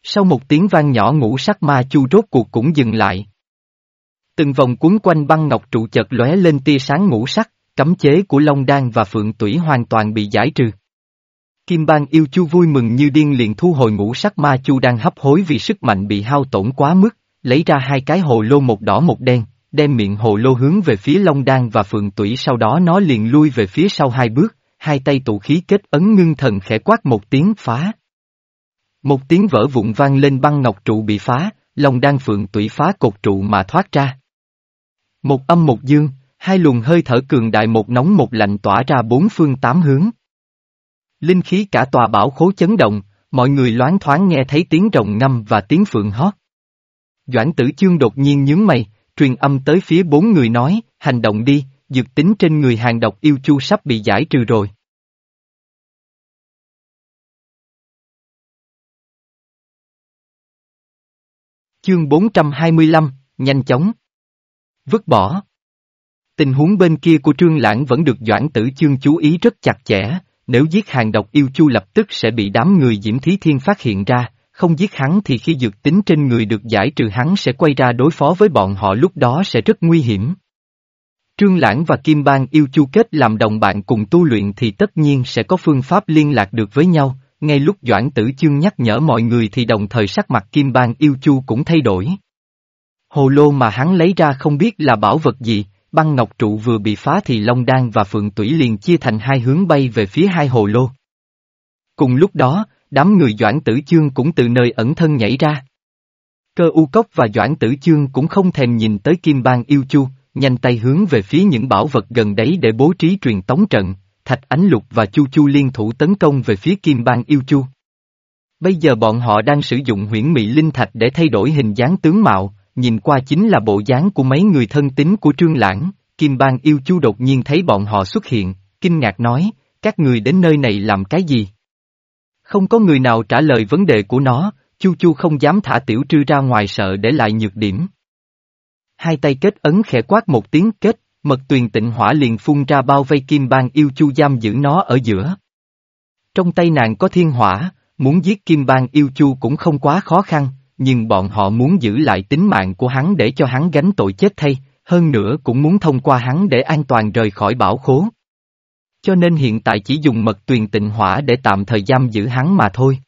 Sau một tiếng vang nhỏ ngũ sắc ma chu rốt cuộc cũng dừng lại. Từng vòng cuốn quanh băng ngọc trụ chợt lóe lên tia sáng ngũ sắc, cấm chế của Long Đan và Phượng Tủy hoàn toàn bị giải trừ. Kim bang yêu chu vui mừng như điên liền thu hồi ngũ sắc ma chu đang hấp hối vì sức mạnh bị hao tổn quá mức, lấy ra hai cái hồ lô một đỏ một đen, đem miệng hồ lô hướng về phía Long Đan và Phượng Tủy sau đó nó liền lui về phía sau hai bước, hai tay tụ khí kết ấn ngưng thần khẽ quát một tiếng phá. Một tiếng vỡ vụn vang lên băng ngọc trụ bị phá, lòng Đan Phượng Tủy phá cột trụ mà thoát ra. Một âm một dương, hai luồng hơi thở cường đại một nóng một lạnh tỏa ra bốn phương tám hướng. Linh khí cả tòa bảo khố chấn động, mọi người loáng thoáng nghe thấy tiếng rồng ngâm và tiếng phượng hót. Doãn tử chương đột nhiên nhướng mày, truyền âm tới phía bốn người nói, hành động đi, dược tính trên người hàng độc yêu chu sắp bị giải trừ rồi. Chương 425, nhanh chóng. Vứt bỏ. Tình huống bên kia của Trương Lãng vẫn được Doãn Tử Chương chú ý rất chặt chẽ, nếu giết hàng độc yêu chu lập tức sẽ bị đám người Diễm Thí Thiên phát hiện ra, không giết hắn thì khi dược tính trên người được giải trừ hắn sẽ quay ra đối phó với bọn họ lúc đó sẽ rất nguy hiểm. Trương Lãng và Kim Bang yêu chu kết làm đồng bạn cùng tu luyện thì tất nhiên sẽ có phương pháp liên lạc được với nhau, ngay lúc Doãn Tử Chương nhắc nhở mọi người thì đồng thời sắc mặt Kim Bang yêu chu cũng thay đổi. Hồ lô mà hắn lấy ra không biết là bảo vật gì, băng ngọc trụ vừa bị phá thì Long Đan và Phượng Tủy liền chia thành hai hướng bay về phía hai hồ lô. Cùng lúc đó, đám người Doãn Tử Chương cũng từ nơi ẩn thân nhảy ra. Cơ u cốc và Doãn Tử Chương cũng không thèm nhìn tới Kim Bang yêu chu, nhanh tay hướng về phía những bảo vật gần đấy để bố trí truyền tống trận, Thạch Ánh Lục và Chu Chu liên thủ tấn công về phía Kim Bang yêu chu. Bây giờ bọn họ đang sử dụng huyễn mị linh thạch để thay đổi hình dáng tướng mạo, nhìn qua chính là bộ dáng của mấy người thân tín của Trương Lãng, Kim Bang yêu chu đột nhiên thấy bọn họ xuất hiện, kinh ngạc nói, các người đến nơi này làm cái gì? Không có người nào trả lời vấn đề của nó, Chu Chu không dám thả tiểu trư ra ngoài sợ để lại nhược điểm. Hai tay kết ấn khẽ quát một tiếng kết, mật tuyền tịnh hỏa liền phun ra bao vây kim bang yêu chu giam giữ nó ở giữa. Trong tay nàng có thiên hỏa, muốn giết kim bang yêu chu cũng không quá khó khăn, nhưng bọn họ muốn giữ lại tính mạng của hắn để cho hắn gánh tội chết thay, hơn nữa cũng muốn thông qua hắn để an toàn rời khỏi bảo khố. Cho nên hiện tại chỉ dùng mật tuyền tịnh hỏa để tạm thời giam giữ hắn mà thôi.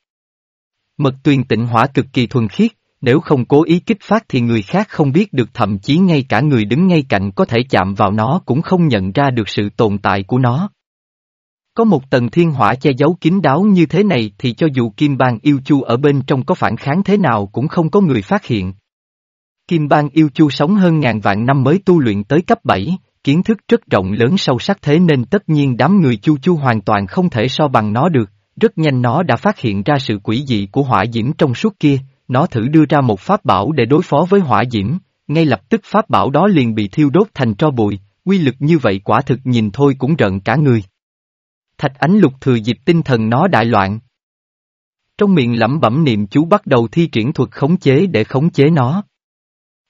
Mật tuyền tịnh hỏa cực kỳ thuần khiết, nếu không cố ý kích phát thì người khác không biết được thậm chí ngay cả người đứng ngay cạnh có thể chạm vào nó cũng không nhận ra được sự tồn tại của nó. Có một tầng thiên hỏa che giấu kín đáo như thế này thì cho dù Kim Bang Yêu Chu ở bên trong có phản kháng thế nào cũng không có người phát hiện. Kim Bang Yêu Chu sống hơn ngàn vạn năm mới tu luyện tới cấp 7, kiến thức rất rộng lớn sâu sắc thế nên tất nhiên đám người Chu Chu hoàn toàn không thể so bằng nó được, rất nhanh nó đã phát hiện ra sự quỷ dị của hỏa diễm trong suốt kia, nó thử đưa ra một pháp bảo để đối phó với hỏa diễm, ngay lập tức pháp bảo đó liền bị thiêu đốt thành tro bụi, quy lực như vậy quả thực nhìn thôi cũng rợn cả người. Thạch ánh lục thừa dịp tinh thần nó đại loạn. Trong miệng lẩm bẩm niệm chú bắt đầu thi triển thuật khống chế để khống chế nó.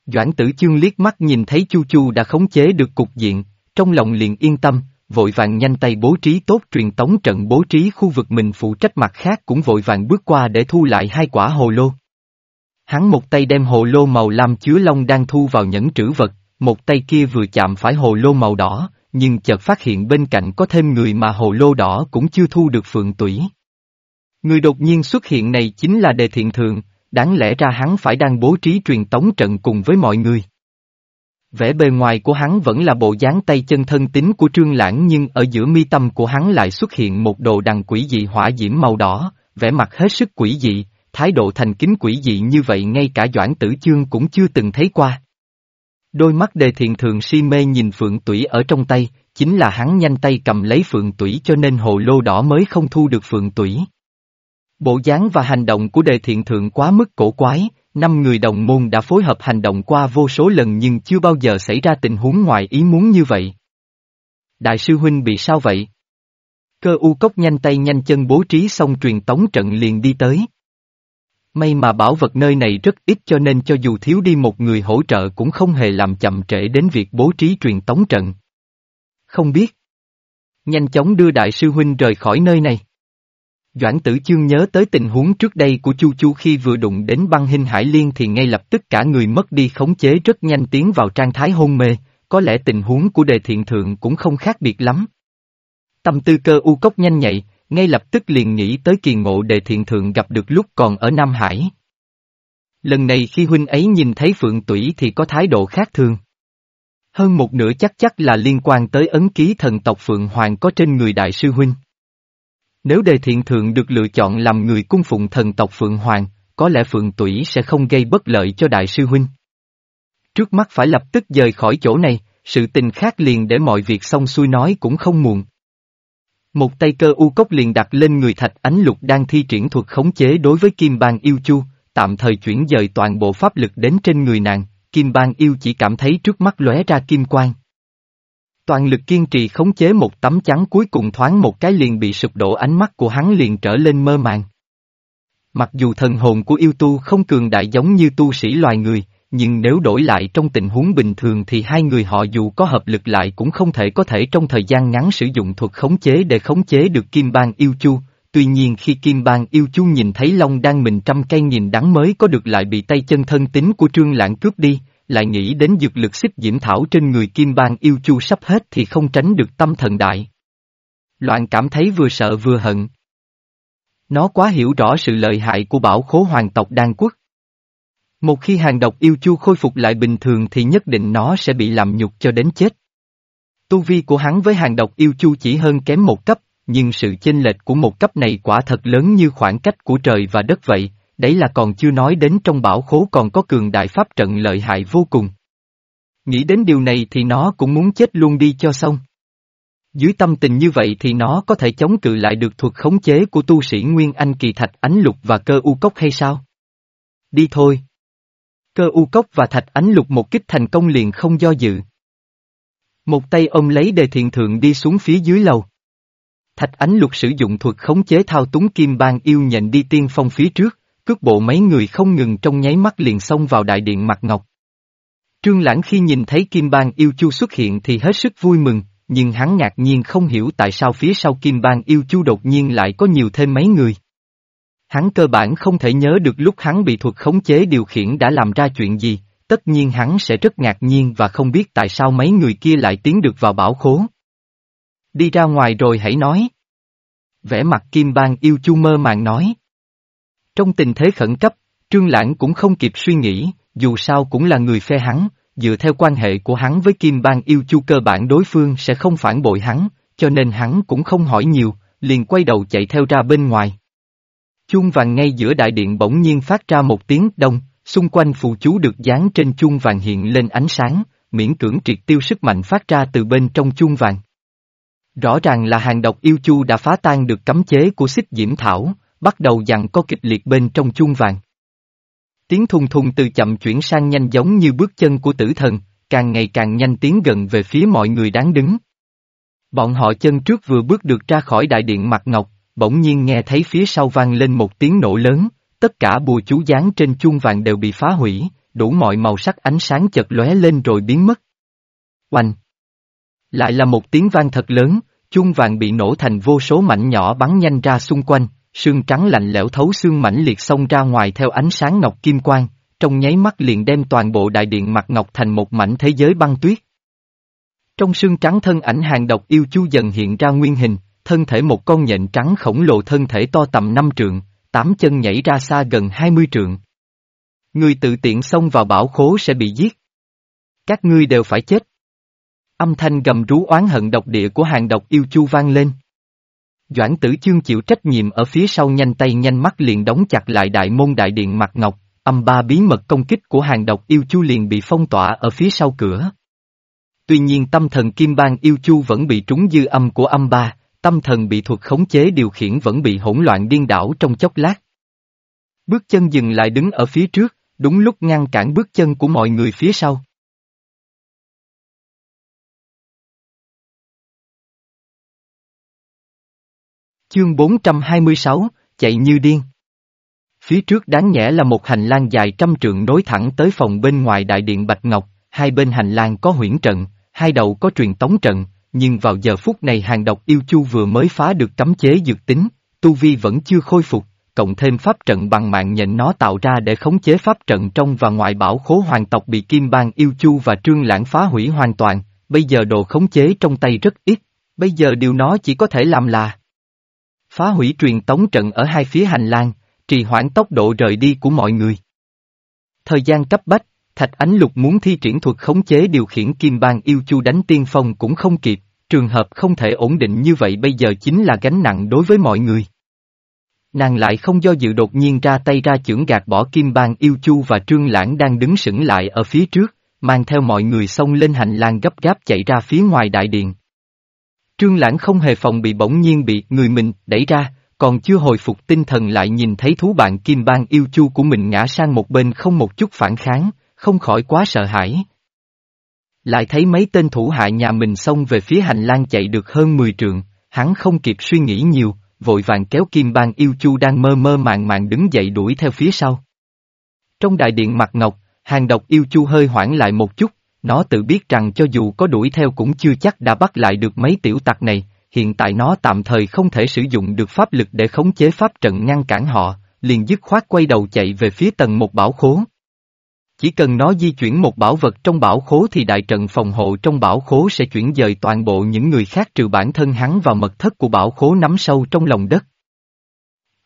Doãn tử chương liếc mắt nhìn thấy Chu Chu đã khống chế được cục diện, trong lòng liền yên tâm, vội vàng nhanh tay bố trí tốt truyền tống trận bố trí khu vực mình phụ trách mặt khác cũng vội vàng bước qua để thu lại hai quả hồ lô. Hắn một tay đem hồ lô màu lam chứa long đang thu vào nhẫn trữ vật, một tay kia vừa chạm phải hồ lô màu đỏ, nhưng chợt phát hiện bên cạnh có thêm người mà hồ lô đỏ cũng chưa thu được phượng tủy. Người đột nhiên xuất hiện này chính là đề thiện thượng, đáng lẽ ra hắn phải đang bố trí truyền tống trận cùng với mọi người. Vẻ bề ngoài của hắn vẫn là bộ dáng tay chân thân tính của trương lãng nhưng ở giữa mi tâm của hắn lại xuất hiện một đồ đằng quỷ dị hỏa diễm màu đỏ, vẻ mặt hết sức quỷ dị, thái độ thành kính quỷ dị như vậy ngay cả Doãn Tử Chương cũng chưa từng thấy qua. Đôi mắt đề thiện thường si mê nhìn phượng tủy ở trong tay, chính là hắn nhanh tay cầm lấy phượng tủy cho nên hồ lô đỏ mới không thu được phượng tủy. Bộ dáng và hành động của đề thiện thượng quá mức cổ quái, năm người đồng môn đã phối hợp hành động qua vô số lần nhưng chưa bao giờ xảy ra tình huống ngoài ý muốn như vậy. Đại sư huynh bị sao vậy? Cơ u cốc nhanh tay nhanh chân bố trí xong truyền tống trận liền đi tới. May mà bảo vật nơi này rất ít cho nên cho dù thiếu đi một người hỗ trợ cũng không hề làm chậm trễ đến việc bố trí truyền tống trận. Không biết. Nhanh chóng đưa đại sư huynh rời khỏi nơi này. Doãn tử chương nhớ tới tình huống trước đây của Chu Chu khi vừa đụng đến băng hình hải liên thì ngay lập tức cả người mất đi khống chế rất nhanh tiến vào trạng thái hôn mê, có lẽ tình huống của đề thiện thượng cũng không khác biệt lắm. Tâm tư cơ u cốc nhanh nhạy, ngay lập tức liền nghĩ tới kỳ ngộ đề thiện thượng gặp được lúc còn ở Nam Hải. Lần này khi huynh ấy nhìn thấy phượng tủy thì có thái độ khác thường. Hơn một nửa chắc chắc là liên quan tới ấn ký thần tộc Phượng Hoàng có trên người đại sư huynh. Nếu đề thiện thượng được lựa chọn làm người cung phụng thần tộc Phượng Hoàng, có lẽ Phượng Tủy sẽ không gây bất lợi cho đại sư huynh. Trước mắt phải lập tức rời khỏi chỗ này, sự tình khác liền để mọi việc xong xuôi nói cũng không muộn. Một tay cơ u cốc liền đặt lên người thạch ánh lục đang thi triển thuật khống chế đối với kim bang yêu chu, tạm thời chuyển dời toàn bộ pháp lực đến trên người nàng, kim bang yêu chỉ cảm thấy trước mắt lóe ra kim quang. Toàn lực kiên trì khống chế một tấm chắn cuối cùng thoáng một cái liền bị sụp đổ ánh mắt của hắn liền trở lên mơ màng. Mặc dù thần hồn của yêu tu không cường đại giống như tu sĩ loài người, nhưng nếu đổi lại trong tình huống bình thường thì hai người họ dù có hợp lực lại cũng không thể có thể trong thời gian ngắn sử dụng thuật khống chế để khống chế được kim bang yêu chu. Tuy nhiên khi kim bang yêu chu nhìn thấy Long đang mình trăm cây nhìn đắng mới có được lại bị tay chân thân tính của trương lãng cướp đi, lại nghĩ đến dược lực xích diễm thảo trên người kim bang yêu chu sắp hết thì không tránh được tâm thần đại. Loạn cảm thấy vừa sợ vừa hận. Nó quá hiểu rõ sự lợi hại của bảo khố hoàng tộc đan quốc. Một khi hàng độc yêu chu khôi phục lại bình thường thì nhất định nó sẽ bị làm nhục cho đến chết. Tu vi của hắn với hàng độc yêu chu chỉ hơn kém một cấp, nhưng sự chênh lệch của một cấp này quả thật lớn như khoảng cách của trời và đất vậy, đấy là còn chưa nói đến trong bảo khố còn có cường đại pháp trận lợi hại vô cùng. Nghĩ đến điều này thì nó cũng muốn chết luôn đi cho xong. Dưới tâm tình như vậy thì nó có thể chống cự lại được thuật khống chế của tu sĩ Nguyên Anh kỳ thạch ánh lục và cơ u cốc hay sao? Đi thôi. Cơ u cốc và thạch ánh lục một kích thành công liền không do dự. Một tay ôm lấy đề thiện thượng đi xuống phía dưới lầu. Thạch ánh lục sử dụng thuật khống chế thao túng kim bang yêu nhận đi tiên phong phía trước, cước bộ mấy người không ngừng trong nháy mắt liền xông vào đại điện mặt ngọc. Trương Lãng khi nhìn thấy Kim Bang Yêu Chu xuất hiện thì hết sức vui mừng, nhưng hắn ngạc nhiên không hiểu tại sao phía sau Kim Bang Yêu Chu đột nhiên lại có nhiều thêm mấy người. Hắn cơ bản không thể nhớ được lúc hắn bị thuật khống chế điều khiển đã làm ra chuyện gì, tất nhiên hắn sẽ rất ngạc nhiên và không biết tại sao mấy người kia lại tiến được vào bảo khố. Đi ra ngoài rồi hãy nói. Vẽ mặt Kim Bang Yêu Chu mơ màng nói. Trong tình thế khẩn cấp, Trương Lãng cũng không kịp suy nghĩ, dù sao cũng là người phe hắn, dựa theo quan hệ của hắn với Kim Bang yêu chu cơ bản đối phương sẽ không phản bội hắn, cho nên hắn cũng không hỏi nhiều, liền quay đầu chạy theo ra bên ngoài. Chuông vàng ngay giữa đại điện bỗng nhiên phát ra một tiếng đông, xung quanh phù chú được dán trên chuông vàng hiện lên ánh sáng, miễn cưỡng triệt tiêu sức mạnh phát ra từ bên trong chuông vàng. Rõ ràng là hàng độc yêu chu đã phá tan được cấm chế của xích diễm thảo, bắt đầu dặn có kịch liệt bên trong chuông vàng. Tiếng thùng thùng từ chậm chuyển sang nhanh giống như bước chân của tử thần, càng ngày càng nhanh tiến gần về phía mọi người đáng đứng. Bọn họ chân trước vừa bước được ra khỏi đại điện mặt ngọc, bỗng nhiên nghe thấy phía sau vang lên một tiếng nổ lớn, tất cả bùa chú dán trên chuông vàng đều bị phá hủy, đủ mọi màu sắc ánh sáng chợt lóe lên rồi biến mất. Oanh! Lại là một tiếng vang thật lớn, chuông vàng bị nổ thành vô số mảnh nhỏ bắn nhanh ra xung quanh, Sương trắng lạnh lẽo thấu xương mảnh liệt xông ra ngoài theo ánh sáng ngọc kim quang, trong nháy mắt liền đem toàn bộ đại điện mặt ngọc thành một mảnh thế giới băng tuyết. Trong sương trắng thân ảnh hàng độc yêu chu dần hiện ra nguyên hình, thân thể một con nhện trắng khổng lồ thân thể to tầm năm trượng, tám chân nhảy ra xa gần hai mươi trượng. Người tự tiện xông vào bảo khố sẽ bị giết. Các ngươi đều phải chết. Âm thanh gầm rú oán hận độc địa của hàng độc yêu chu vang lên. Doãn tử chương chịu trách nhiệm ở phía sau nhanh tay nhanh mắt liền đóng chặt lại đại môn đại điện mặt ngọc, âm ba bí mật công kích của hàng độc yêu chu liền bị phong tỏa ở phía sau cửa. Tuy nhiên tâm thần kim bang yêu chu vẫn bị trúng dư âm của âm ba, tâm thần bị thuật khống chế điều khiển vẫn bị hỗn loạn điên đảo trong chốc lát. Bước chân dừng lại đứng ở phía trước, đúng lúc ngăn cản bước chân của mọi người phía sau. Chương 426, chạy như điên. Phía trước đáng nhẽ là một hành lang dài trăm trượng nối thẳng tới phòng bên ngoài đại điện Bạch Ngọc, hai bên hành lang có huyễn trận, hai đầu có truyền tống trận, nhưng vào giờ phút này hàng độc yêu chu vừa mới phá được cấm chế dược tính, tu vi vẫn chưa khôi phục, cộng thêm pháp trận bằng mạng nhện nó tạo ra để khống chế pháp trận trong và ngoài bảo khố hoàng tộc bị kim bang yêu chu và trương lãng phá hủy hoàn toàn, bây giờ đồ khống chế trong tay rất ít, bây giờ điều nó chỉ có thể làm là Phá hủy truyền tống trận ở hai phía hành lang, trì hoãn tốc độ rời đi của mọi người. Thời gian cấp bách, Thạch Ánh Lục muốn thi triển thuật khống chế điều khiển kim bang yêu chu đánh tiên phong cũng không kịp, trường hợp không thể ổn định như vậy bây giờ chính là gánh nặng đối với mọi người. Nàng lại không do dự đột nhiên ra tay ra chưởng gạt bỏ kim bang yêu chu và trương lãng đang đứng sững lại ở phía trước, mang theo mọi người xông lên hành lang gấp gáp chạy ra phía ngoài đại điện. Trương lãng không hề phòng bị bỗng nhiên bị người mình đẩy ra, còn chưa hồi phục tinh thần lại nhìn thấy thú bạn kim bang yêu chu của mình ngã sang một bên không một chút phản kháng, không khỏi quá sợ hãi. Lại thấy mấy tên thủ hạ nhà mình xông về phía hành lang chạy được hơn 10 trượng, hắn không kịp suy nghĩ nhiều, vội vàng kéo kim bang yêu chu đang mơ mơ màng màng đứng dậy đuổi theo phía sau. Trong đại điện mặt ngọc, hàng độc yêu chu hơi hoảng lại một chút, nó tự biết rằng cho dù có đuổi theo cũng chưa chắc đã bắt lại được mấy tiểu tặc này, hiện tại nó tạm thời không thể sử dụng được pháp lực để khống chế pháp trận ngăn cản họ, liền dứt khoát quay đầu chạy về phía tầng một bảo khố. Chỉ cần nó di chuyển một bảo vật trong bảo khố thì đại trận phòng hộ trong bảo khố sẽ chuyển dời toàn bộ những người khác trừ bản thân hắn vào mật thất của bảo khố nắm sâu trong lòng đất.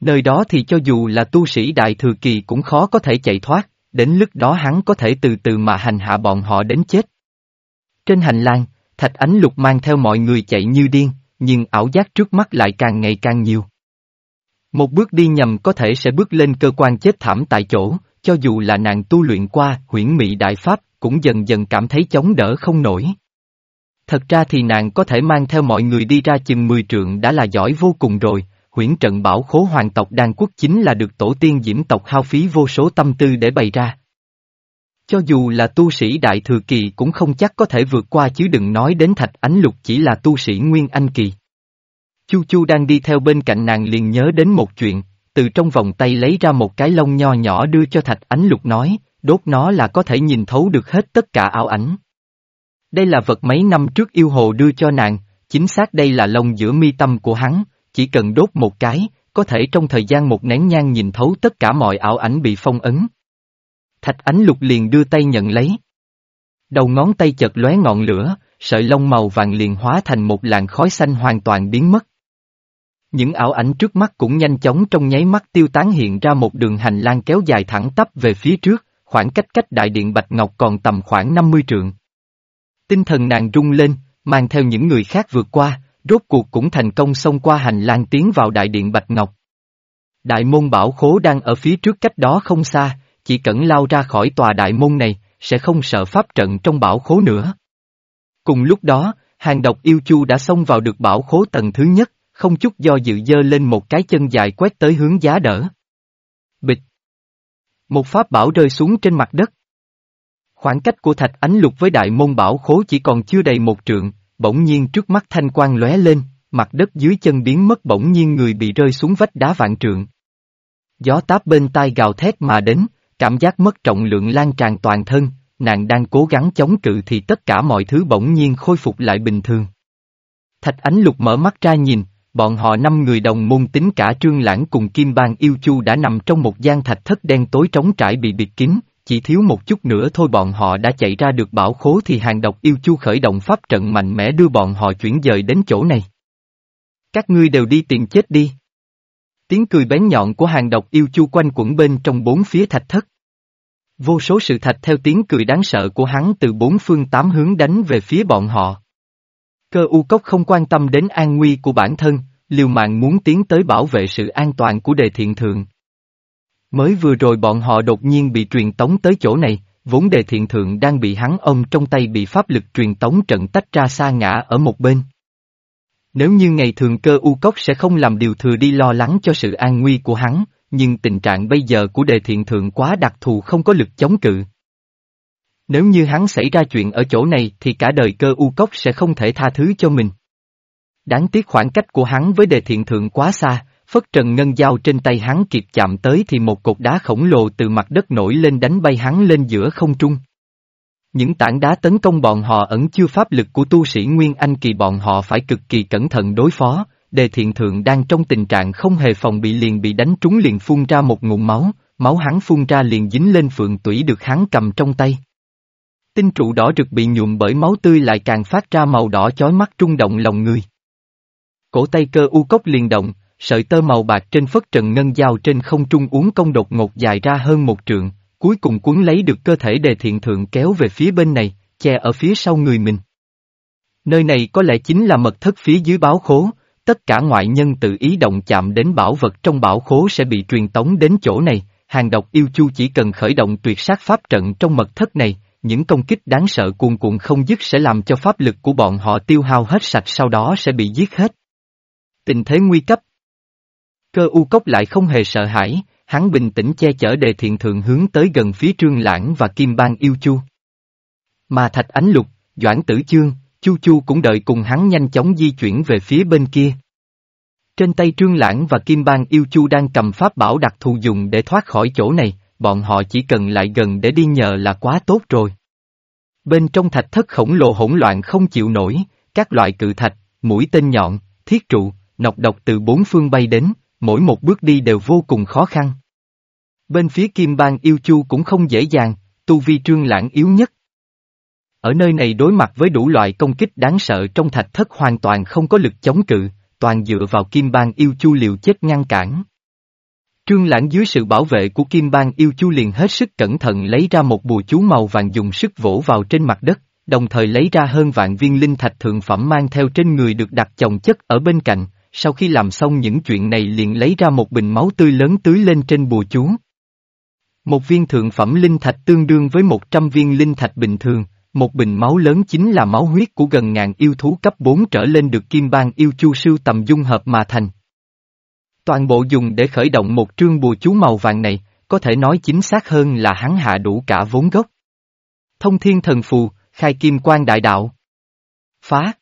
Nơi đó thì cho dù là tu sĩ đại thừa kỳ cũng khó có thể chạy thoát, đến lúc đó hắn có thể từ từ mà hành hạ bọn họ đến chết. Trên hành lang, Thạch Ánh Lục mang theo mọi người chạy như điên, nhưng ảo giác trước mắt lại càng ngày càng nhiều. Một bước đi nhầm có thể sẽ bước lên cơ quan chết thảm tại chỗ, cho dù là nàng tu luyện qua huyễn mị đại pháp, cũng dần dần cảm thấy chống đỡ không nổi. Thật ra thì nàng có thể mang theo mọi người đi ra chừng 10 trượng đã là giỏi vô cùng rồi, huyễn trận bảo khố hoàng tộc đan quốc chính là được tổ tiên diễm tộc hao phí vô số tâm tư để bày ra. Cho dù là tu sĩ đại thừa kỳ cũng không chắc có thể vượt qua chứ đừng nói đến thạch ánh lục chỉ là tu sĩ nguyên anh kỳ. Chu Chu đang đi theo bên cạnh nàng liền nhớ đến một chuyện, từ trong vòng tay lấy ra một cái lông nho nhỏ đưa cho thạch ánh lục nói, đốt nó là có thể nhìn thấu được hết tất cả ảo ảnh. Đây là vật mấy năm trước yêu hồ đưa cho nàng, chính xác đây là lông giữa mi tâm của hắn, chỉ cần đốt một cái, có thể trong thời gian một nén nhang nhìn thấu tất cả mọi ảo ảnh bị phong ấn. Thạch ánh lục liền đưa tay nhận lấy. Đầu ngón tay chợt lóe ngọn lửa, sợi lông màu vàng liền hóa thành một làn khói xanh hoàn toàn biến mất. Những ảo ảnh trước mắt cũng nhanh chóng trong nháy mắt tiêu tán hiện ra một đường hành lang kéo dài thẳng tắp về phía trước, khoảng cách cách đại điện Bạch Ngọc còn tầm khoảng 50 trượng. Tinh thần nàng rung lên, mang theo những người khác vượt qua, rốt cuộc cũng thành công xông qua hành lang tiến vào đại điện Bạch Ngọc. Đại môn bảo khố đang ở phía trước cách đó không xa, chỉ cần lao ra khỏi tòa đại môn này, sẽ không sợ pháp trận trong bảo khố nữa. Cùng lúc đó, hàng độc yêu chu đã xông vào được bảo khố tầng thứ nhất, không chút do dự dơ lên một cái chân dài quét tới hướng giá đỡ. Bịch. Một pháp bảo rơi xuống trên mặt đất. Khoảng cách của thạch ánh lục với đại môn bảo khố chỉ còn chưa đầy một trượng, bỗng nhiên trước mắt thanh quang lóe lên, mặt đất dưới chân biến mất bỗng nhiên người bị rơi xuống vách đá vạn trượng. Gió táp bên tai gào thét mà đến, cảm giác mất trọng lượng lan tràn toàn thân, nàng đang cố gắng chống cự thì tất cả mọi thứ bỗng nhiên khôi phục lại bình thường. Thạch ánh lục mở mắt ra nhìn, bọn họ năm người đồng môn tính cả trương lãng cùng kim bang yêu chu đã nằm trong một gian thạch thất đen tối trống trải bị bịt kín, chỉ thiếu một chút nữa thôi bọn họ đã chạy ra được bảo khố thì hàng độc yêu chu khởi động pháp trận mạnh mẽ đưa bọn họ chuyển dời đến chỗ này. Các ngươi đều đi tìm chết đi. Tiếng cười bén nhọn của hàng độc yêu chu quanh quẩn bên trong bốn phía thạch thất. Vô số sự thạch theo tiếng cười đáng sợ của hắn từ bốn phương tám hướng đánh về phía bọn họ. Cơ u cốc không quan tâm đến an nguy của bản thân, liều mạng muốn tiến tới bảo vệ sự an toàn của đề thiện thượng. Mới vừa rồi bọn họ đột nhiên bị truyền tống tới chỗ này, vốn đề thiện thượng đang bị hắn ôm trong tay bị pháp lực truyền tống trận tách ra xa ngã ở một bên. Nếu như ngày thường cơ u cốc sẽ không làm điều thừa đi lo lắng cho sự an nguy của hắn, nhưng tình trạng bây giờ của đề thiện thượng quá đặc thù không có lực chống cự. Nếu như hắn xảy ra chuyện ở chỗ này thì cả đời cơ u cốc sẽ không thể tha thứ cho mình. Đáng tiếc khoảng cách của hắn với đề thiện thượng quá xa, phất trần ngân dao trên tay hắn kịp chạm tới thì một cột đá khổng lồ từ mặt đất nổi lên đánh bay hắn lên giữa không trung. Những tảng đá tấn công bọn họ ẩn chưa pháp lực của tu sĩ Nguyên Anh kỳ bọn họ phải cực kỳ cẩn thận đối phó, đề thiện thượng đang trong tình trạng không hề phòng bị liền bị đánh trúng liền phun ra một ngụm máu, máu hắn phun ra liền dính lên phượng tủy được hắn cầm trong tay. Tinh trụ đỏ rực bị nhuộm bởi máu tươi lại càng phát ra màu đỏ chói mắt trung động lòng người. Cổ tay cơ u cốc liền động, sợi tơ màu bạc trên phất trần ngân dao trên không trung uống công đột ngột dài ra hơn một trượng, cuối cùng cuốn lấy được cơ thể đề thiện thượng kéo về phía bên này, che ở phía sau người mình. Nơi này có lẽ chính là mật thất phía dưới báo khố, tất cả ngoại nhân tự ý động chạm đến bảo vật trong bảo khố sẽ bị truyền tống đến chỗ này, hàng độc yêu chu chỉ cần khởi động tuyệt sát pháp trận trong mật thất này, những công kích đáng sợ cuồn cuộn không dứt sẽ làm cho pháp lực của bọn họ tiêu hao hết sạch sau đó sẽ bị giết hết. Tình thế nguy cấp. Cơ u cốc lại không hề sợ hãi, hắn bình tĩnh che chở đề thiện thượng hướng tới gần phía trương lãng và kim bang yêu chu. Mà thạch ánh lục, doãn tử chương, chu chu cũng đợi cùng hắn nhanh chóng di chuyển về phía bên kia. Trên tay trương lãng và kim bang yêu chu đang cầm pháp bảo đặc thù dùng để thoát khỏi chỗ này, bọn họ chỉ cần lại gần để đi nhờ là quá tốt rồi. Bên trong thạch thất khổng lồ hỗn loạn không chịu nổi, các loại cự thạch, mũi tên nhọn, thiết trụ, nọc độc từ bốn phương bay đến, mỗi một bước đi đều vô cùng khó khăn. Bên phía kim bang yêu chu cũng không dễ dàng, tu vi trương lãng yếu nhất. Ở nơi này đối mặt với đủ loại công kích đáng sợ trong thạch thất hoàn toàn không có lực chống cự, toàn dựa vào kim bang yêu chu liều chết ngăn cản. Trương Lãng dưới sự bảo vệ của Kim Bang yêu chu liền hết sức cẩn thận lấy ra một bùa chú màu vàng dùng sức vỗ vào trên mặt đất, đồng thời lấy ra hơn vạn viên linh thạch thượng phẩm mang theo trên người được đặt chồng chất ở bên cạnh, sau khi làm xong những chuyện này liền lấy ra một bình máu tươi lớn tưới lên trên bùa chú. Một viên thượng phẩm linh thạch tương đương với 100 viên linh thạch bình thường, một bình máu lớn chính là máu huyết của gần ngàn yêu thú cấp 4 trở lên được Kim Bang yêu chu sưu tầm dung hợp mà thành. Toàn bộ dùng để khởi động một trương bùa chú màu vàng này, có thể nói chính xác hơn là hắn hạ đủ cả vốn gốc. Thông thiên thần phù, khai kim quan đại đạo. Phá.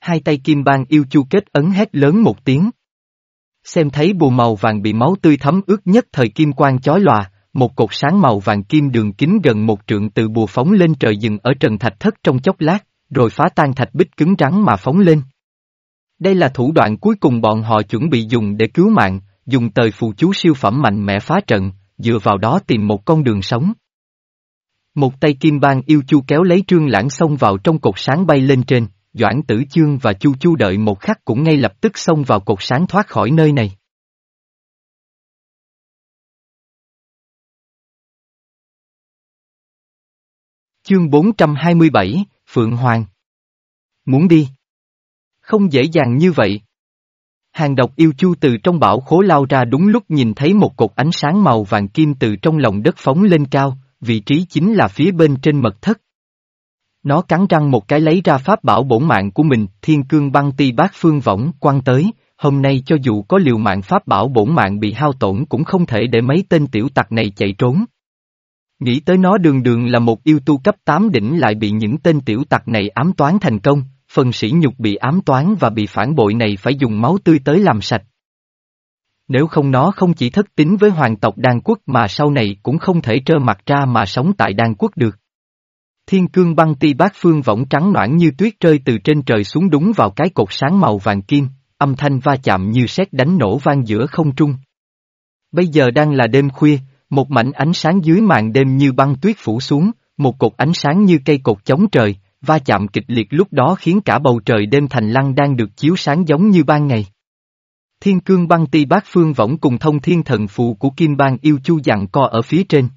Hai tay kim bang yêu chu kết ấn hét lớn một tiếng. Xem thấy bùa màu vàng bị máu tươi thấm ướt nhất thời kim quan chói lòa, một cột sáng màu vàng kim đường kính gần một trượng từ bùa phóng lên trời dừng ở trần thạch thất trong chốc lát, rồi phá tan thạch bích cứng rắn mà phóng lên. Đây là thủ đoạn cuối cùng bọn họ chuẩn bị dùng để cứu mạng, dùng tời phù chú siêu phẩm mạnh mẽ phá trận, dựa vào đó tìm một con đường sống. Một tay kim bang yêu chu kéo lấy trương lãng xông vào trong cột sáng bay lên trên, Doãn Tử Chương và Chu Chu đợi một khắc cũng ngay lập tức xông vào cột sáng thoát khỏi nơi này. Chương 427, Phượng Hoàng Muốn đi không dễ dàng như vậy. Hàng độc yêu chu từ trong bảo khố lao ra đúng lúc nhìn thấy một cột ánh sáng màu vàng kim từ trong lòng đất phóng lên cao, vị trí chính là phía bên trên mật thất. Nó cắn răng một cái lấy ra pháp bảo bổn mạng của mình, thiên cương băng ti bát phương võng, quăng tới, hôm nay cho dù có liều mạng pháp bảo bổn mạng bị hao tổn cũng không thể để mấy tên tiểu tặc này chạy trốn. Nghĩ tới nó đường đường là một yêu tu cấp 8 đỉnh lại bị những tên tiểu tặc này ám toán thành công, phần sỉ nhục bị ám toán và bị phản bội này phải dùng máu tươi tới làm sạch. Nếu không nó không chỉ thất tính với hoàng tộc Đan Quốc mà sau này cũng không thể trơ mặt ra mà sống tại Đan Quốc được. Thiên cương băng ti bát phương võng trắng noãn như tuyết rơi từ trên trời xuống đúng vào cái cột sáng màu vàng kim, âm thanh va chạm như sét đánh nổ vang giữa không trung. Bây giờ đang là đêm khuya, một mảnh ánh sáng dưới màn đêm như băng tuyết phủ xuống, một cột ánh sáng như cây cột chống trời, va chạm kịch liệt lúc đó khiến cả bầu trời đêm thành lăng đang được chiếu sáng giống như ban ngày. Thiên cương băng ti bát phương võng cùng thông thiên thần phù của kim bang yêu chu dặn co ở phía trên.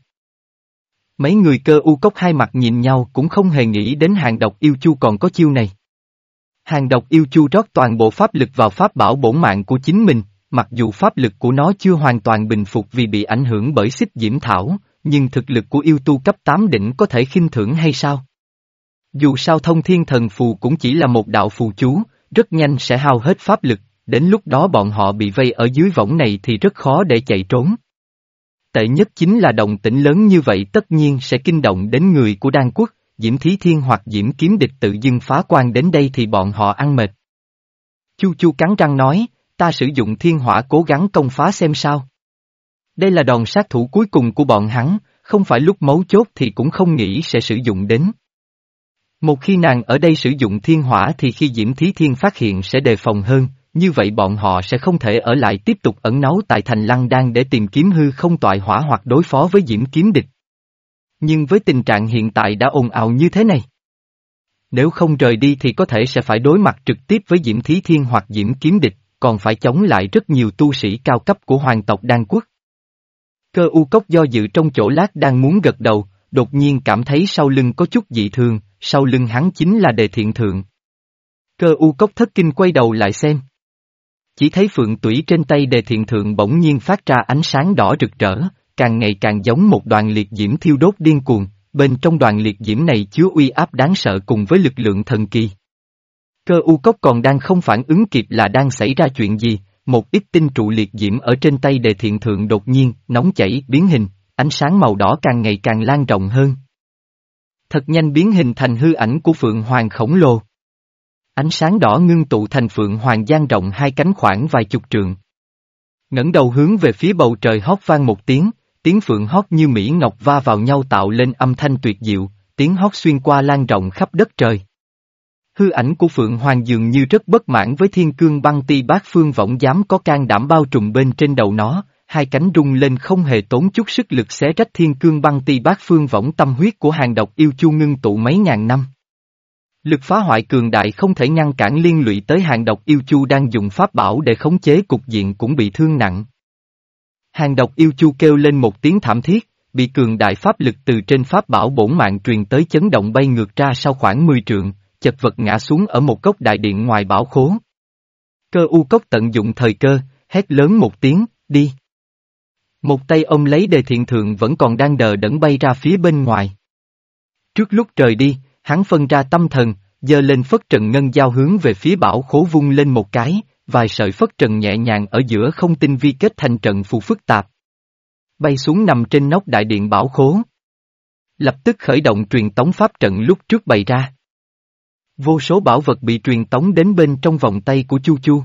Mấy người cơ u cốc hai mặt nhìn nhau cũng không hề nghĩ đến hàng độc yêu chu còn có chiêu này. Hàng độc yêu chu rót toàn bộ pháp lực vào pháp bảo bổn mạng của chính mình, mặc dù pháp lực của nó chưa hoàn toàn bình phục vì bị ảnh hưởng bởi xích diễm thảo, nhưng thực lực của yêu tu cấp 8 đỉnh có thể khinh thưởng hay sao? Dù sao thông thiên thần phù cũng chỉ là một đạo phù chú, rất nhanh sẽ hao hết pháp lực, đến lúc đó bọn họ bị vây ở dưới võng này thì rất khó để chạy trốn. Tệ nhất chính là đồng tĩnh lớn như vậy tất nhiên sẽ kinh động đến người của đan quốc, Diễm Thí Thiên hoặc Diễm Kiếm Địch tự dưng phá quan đến đây thì bọn họ ăn mệt. Chu Chu cắn răng nói, ta sử dụng thiên hỏa cố gắng công phá xem sao. Đây là đòn sát thủ cuối cùng của bọn hắn, không phải lúc mấu chốt thì cũng không nghĩ sẽ sử dụng đến. Một khi nàng ở đây sử dụng thiên hỏa thì khi Diễm Thí Thiên phát hiện sẽ đề phòng hơn, như vậy bọn họ sẽ không thể ở lại tiếp tục ẩn náu tại thành lăng đan để tìm kiếm hư không toại hỏa hoặc đối phó với Diễm Kiếm Địch. Nhưng với tình trạng hiện tại đã ồn ào như thế này, nếu không rời đi thì có thể sẽ phải đối mặt trực tiếp với Diễm Thí Thiên hoặc Diễm Kiếm Địch, còn phải chống lại rất nhiều tu sĩ cao cấp của hoàng tộc Đan Quốc. Cơ u cốc do dự trong chỗ lát đang muốn gật đầu, đột nhiên cảm thấy sau lưng có chút dị thường, sau lưng hắn chính là đề thiện thượng. Cơ u cốc thất kinh quay đầu lại xem. Chỉ thấy phượng tủy trên tay đề thiện thượng bỗng nhiên phát ra ánh sáng đỏ rực rỡ, càng ngày càng giống một đoàn liệt diễm thiêu đốt điên cuồng, bên trong đoàn liệt diễm này chứa uy áp đáng sợ cùng với lực lượng thần kỳ. Cơ u cốc còn đang không phản ứng kịp là đang xảy ra chuyện gì, một ít tinh trụ liệt diễm ở trên tay đề thiện thượng đột nhiên, nóng chảy, biến hình, ánh sáng màu đỏ càng ngày càng lan rộng hơn. Thật nhanh biến hình thành hư ảnh của Phượng Hoàng khổng lồ. Ánh sáng đỏ ngưng tụ thành Phượng Hoàng gian rộng hai cánh khoảng vài chục trượng. ngẩng đầu hướng về phía bầu trời hót vang một tiếng, tiếng Phượng hót như Mỹ Ngọc va vào nhau tạo lên âm thanh tuyệt diệu, tiếng hót xuyên qua lan rộng khắp đất trời. Hư ảnh của Phượng Hoàng dường như rất bất mãn với thiên cương băng ti bát phương võng dám có can đảm bao trùm bên trên đầu nó, hai cánh rung lên không hề tốn chút sức lực xé rách thiên cương băng ti bát phương võng tâm huyết của hàng độc yêu chu ngưng tụ mấy ngàn năm. Lực phá hoại cường đại không thể ngăn cản liên lụy tới hàng độc yêu chu đang dùng pháp bảo để khống chế cục diện cũng bị thương nặng. Hàng độc yêu chu kêu lên một tiếng thảm thiết, bị cường đại pháp lực từ trên pháp bảo bổn mạng truyền tới chấn động bay ngược ra sau khoảng 10 trượng, chật vật ngã xuống ở một góc đại điện ngoài bảo khố. Cơ u cốc tận dụng thời cơ, hét lớn một tiếng, đi. Một tay ông lấy đề thiện thượng vẫn còn đang đờ đẫn bay ra phía bên ngoài. Trước lúc trời đi, hắn phân ra tâm thần, giơ lên phất trần ngân giao hướng về phía bảo khố vung lên một cái, vài sợi phất trần nhẹ nhàng ở giữa không tinh vi kết thành trận phù phức tạp. Bay xuống nằm trên nóc đại điện bảo khố. Lập tức khởi động truyền tống pháp trận lúc trước bày ra. Vô số bảo vật bị truyền tống đến bên trong vòng tay của Chu Chu.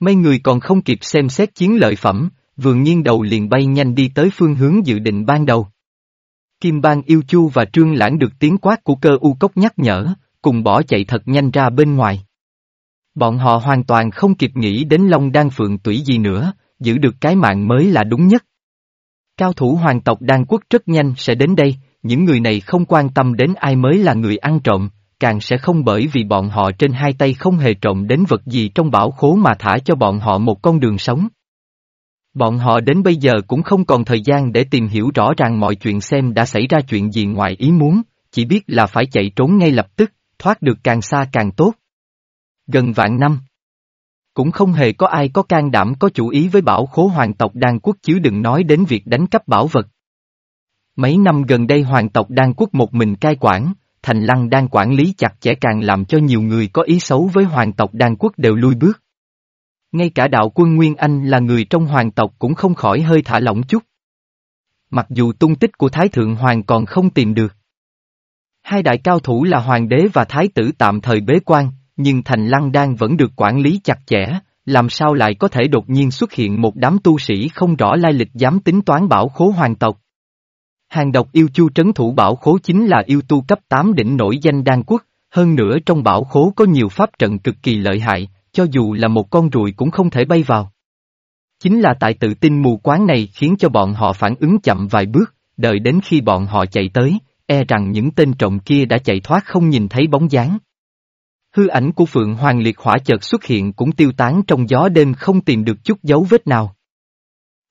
Mấy người còn không kịp xem xét chiến lợi phẩm, vườn nhiên đầu liền bay nhanh đi tới phương hướng dự định ban đầu. Kim Bang yêu Chu và Trương Lãng được tiếng quát của cơ u cốc nhắc nhở, cùng bỏ chạy thật nhanh ra bên ngoài. Bọn họ hoàn toàn không kịp nghĩ đến Long Đan Phượng tủy gì nữa, giữ được cái mạng mới là đúng nhất. Cao thủ hoàng tộc Đan Quốc rất nhanh sẽ đến đây, những người này không quan tâm đến ai mới là người ăn trộm, càng sẽ không bởi vì bọn họ trên hai tay không hề trộm đến vật gì trong bảo khố mà thả cho bọn họ một con đường sống. Bọn họ đến bây giờ cũng không còn thời gian để tìm hiểu rõ ràng mọi chuyện xem đã xảy ra chuyện gì ngoài ý muốn, chỉ biết là phải chạy trốn ngay lập tức, thoát được càng xa càng tốt. Gần vạn năm. Cũng không hề có ai có can đảm có chủ ý với bảo khố hoàng tộc đan quốc chứ đừng nói đến việc đánh cắp bảo vật. Mấy năm gần đây hoàng tộc đan quốc một mình cai quản, thành lăng đang quản lý chặt chẽ càng làm cho nhiều người có ý xấu với hoàng tộc đan quốc đều lui bước. Ngay cả đạo quân Nguyên Anh là người trong hoàng tộc cũng không khỏi hơi thả lỏng chút. Mặc dù tung tích của Thái Thượng Hoàng còn không tìm được. Hai đại cao thủ là Hoàng đế và Thái tử tạm thời bế quan, nhưng Thành Lăng Đan vẫn được quản lý chặt chẽ, làm sao lại có thể đột nhiên xuất hiện một đám tu sĩ không rõ lai lịch dám tính toán bảo khố hoàng tộc. Hàng độc yêu chu trấn thủ bảo khố chính là yêu tu cấp 8 đỉnh nổi danh đan quốc, hơn nữa trong bảo khố có nhiều pháp trận cực kỳ lợi hại, cho dù là một con ruồi cũng không thể bay vào. Chính là tại tự tin mù quáng này khiến cho bọn họ phản ứng chậm vài bước, đợi đến khi bọn họ chạy tới, e rằng những tên trộm kia đã chạy thoát không nhìn thấy bóng dáng. Hư ảnh của Phượng Hoàng Liệt Hỏa chợt xuất hiện cũng tiêu tán trong gió đêm không tìm được chút dấu vết nào.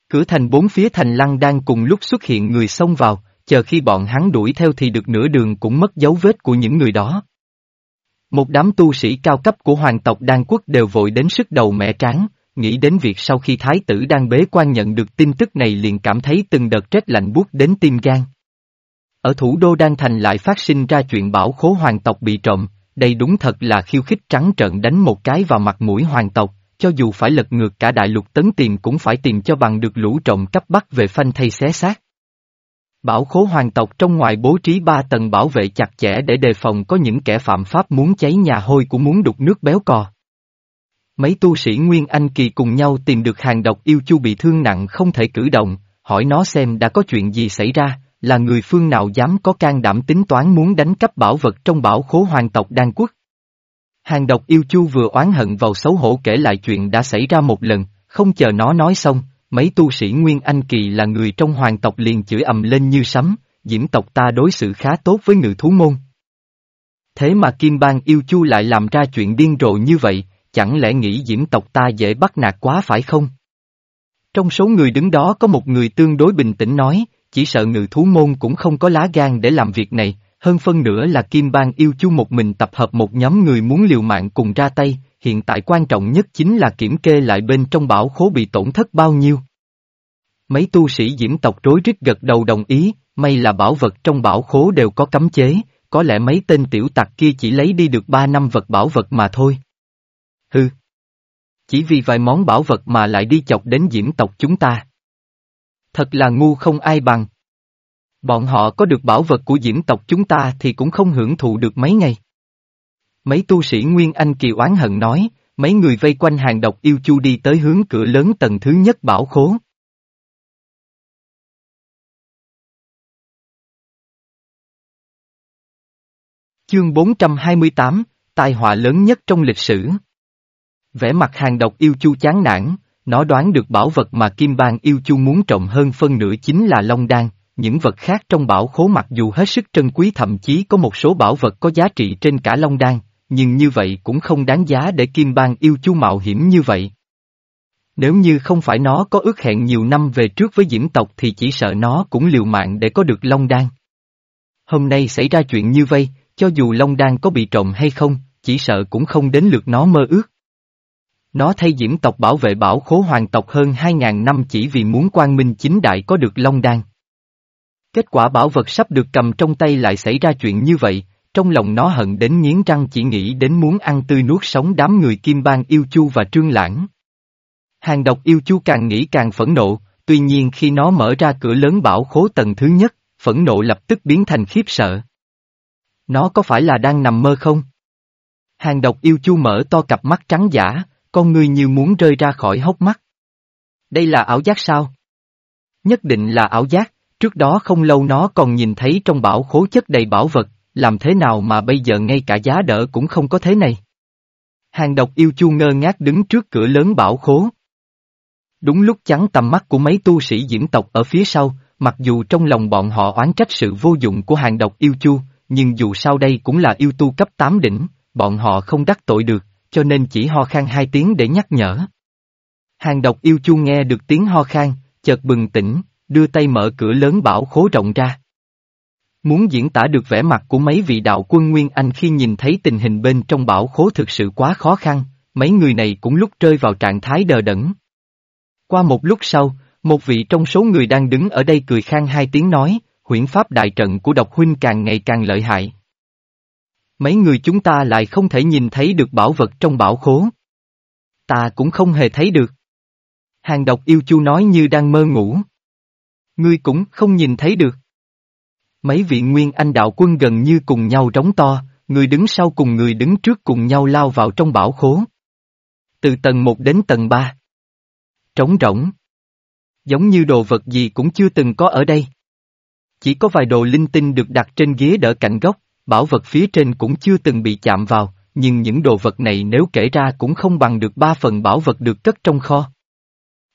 Cửa thành bốn phía thành lăng đang cùng lúc xuất hiện người xông vào, chờ khi bọn hắn đuổi theo thì được nửa đường cũng mất dấu vết của những người đó. Một đám tu sĩ cao cấp của hoàng tộc Đan Quốc đều vội đến sức đầu mẹ tráng, nghĩ đến việc sau khi thái tử đang bế quan nhận được tin tức này liền cảm thấy từng đợt rét lạnh buốt đến tim gan. Ở thủ đô Đan Thành lại phát sinh ra chuyện bảo khố hoàng tộc bị trộm, đây đúng thật là khiêu khích trắng trợn đánh một cái vào mặt mũi hoàng tộc, cho dù phải lật ngược cả đại lục tấn tiền cũng phải tìm cho bằng được lũ trộm cấp bắt về phanh thay xé xác. Bảo khố hoàng tộc trong ngoài bố trí ba tầng bảo vệ chặt chẽ để đề phòng có những kẻ phạm pháp muốn cháy nhà hôi cũng muốn đục nước béo cò. Mấy tu sĩ Nguyên Anh Kỳ cùng nhau tìm được hàng độc yêu chu bị thương nặng không thể cử động, hỏi nó xem đã có chuyện gì xảy ra, là người phương nào dám có can đảm tính toán muốn đánh cắp bảo vật trong bảo khố hoàng tộc Đan Quốc. Hàng độc yêu chu vừa oán hận vào xấu hổ kể lại chuyện đã xảy ra một lần, không chờ nó nói xong, mấy tu sĩ Nguyên Anh Kỳ là người trong hoàng tộc liền chửi ầm lên như sấm, diễm tộc ta đối xử khá tốt với ngự thú môn. Thế mà Kim Bang yêu chu lại làm ra chuyện điên rồ như vậy, chẳng lẽ nghĩ diễm tộc ta dễ bắt nạt quá phải không? Trong số người đứng đó có một người tương đối bình tĩnh nói, chỉ sợ ngự thú môn cũng không có lá gan để làm việc này, hơn phân nữa là Kim Bang yêu chu một mình tập hợp một nhóm người muốn liều mạng cùng ra tay, hiện tại quan trọng nhất chính là kiểm kê lại bên trong bảo khố bị tổn thất bao nhiêu. Mấy tu sĩ diễm tộc rối rít gật đầu đồng ý, may là bảo vật trong bảo khố đều có cấm chế, có lẽ mấy tên tiểu tặc kia chỉ lấy đi được ba năm vật bảo vật mà thôi. Hừ. Chỉ vì vài món bảo vật mà lại đi chọc đến diễm tộc chúng ta. Thật là ngu không ai bằng. Bọn họ có được bảo vật của diễm tộc chúng ta thì cũng không hưởng thụ được mấy ngày. Mấy tu sĩ Nguyên Anh kỳ oán hận nói, mấy người vây quanh hàng độc yêu chu đi tới hướng cửa lớn tầng thứ nhất bảo khố. Chương 428, tai họa lớn nhất trong lịch sử. Vẻ mặt hàng độc yêu chu chán nản, nó đoán được bảo vật mà Kim Bang yêu chu muốn trộm hơn phân nửa chính là Long Đan, những vật khác trong bảo khố mặc dù hết sức trân quý thậm chí có một số bảo vật có giá trị trên cả Long Đan, nhưng như vậy cũng không đáng giá để Kim Bang yêu chu mạo hiểm như vậy. Nếu như không phải nó có ước hẹn nhiều năm về trước với diễm tộc thì chỉ sợ nó cũng liều mạng để có được Long Đan. Hôm nay xảy ra chuyện như vậy, cho dù Long Đan có bị trộm hay không, chỉ sợ cũng không đến lượt nó mơ ước. Nó thay diễm tộc bảo vệ bảo khố hoàng tộc hơn 2.000 năm chỉ vì muốn quan minh chính đại có được Long Đan. Kết quả bảo vật sắp được cầm trong tay lại xảy ra chuyện như vậy, trong lòng nó hận đến nghiến răng chỉ nghĩ đến muốn ăn tươi nuốt sống đám người kim bang yêu chu và trương lãng. Hàng độc yêu chu càng nghĩ càng phẫn nộ, tuy nhiên khi nó mở ra cửa lớn bảo khố tầng thứ nhất, phẫn nộ lập tức biến thành khiếp sợ. Nó có phải là đang nằm mơ không? Hàng độc yêu chu mở to cặp mắt trắng giả, con người như muốn rơi ra khỏi hốc mắt. Đây là ảo giác sao? Nhất định là ảo giác, trước đó không lâu nó còn nhìn thấy trong bảo khố chất đầy bảo vật, làm thế nào mà bây giờ ngay cả giá đỡ cũng không có thế này. Hàng độc yêu chu ngơ ngác đứng trước cửa lớn bảo khố. Đúng lúc chắn tầm mắt của mấy tu sĩ diễn tộc ở phía sau, mặc dù trong lòng bọn họ oán trách sự vô dụng của hàng độc yêu chu, nhưng dù sao đây cũng là yêu tu cấp 8 đỉnh, bọn họ không đắc tội được, cho nên chỉ ho khan hai tiếng để nhắc nhở. Hàng độc yêu chu nghe được tiếng ho khan, chợt bừng tỉnh, đưa tay mở cửa lớn bảo khố rộng ra. Muốn diễn tả được vẻ mặt của mấy vị đạo quân Nguyên Anh khi nhìn thấy tình hình bên trong bảo khố thực sự quá khó khăn, mấy người này cũng lúc rơi vào trạng thái đờ đẫn. Qua một lúc sau, một vị trong số người đang đứng ở đây cười khang hai tiếng nói, huyễn pháp đại trận của độc huynh càng ngày càng lợi hại. Mấy người chúng ta lại không thể nhìn thấy được bảo vật trong bảo khố. Ta cũng không hề thấy được. Hàng độc yêu chu nói như đang mơ ngủ. Ngươi cũng không nhìn thấy được. Mấy vị nguyên anh đạo quân gần như cùng nhau trống to, người đứng sau cùng người đứng trước cùng nhau lao vào trong bảo khố. Từ tầng 1 đến tầng 3. Trống rỗng. Giống như đồ vật gì cũng chưa từng có ở đây. Chỉ có vài đồ linh tinh được đặt trên ghế đỡ cạnh góc, bảo vật phía trên cũng chưa từng bị chạm vào, nhưng những đồ vật này nếu kể ra cũng không bằng được ba phần bảo vật được cất trong kho.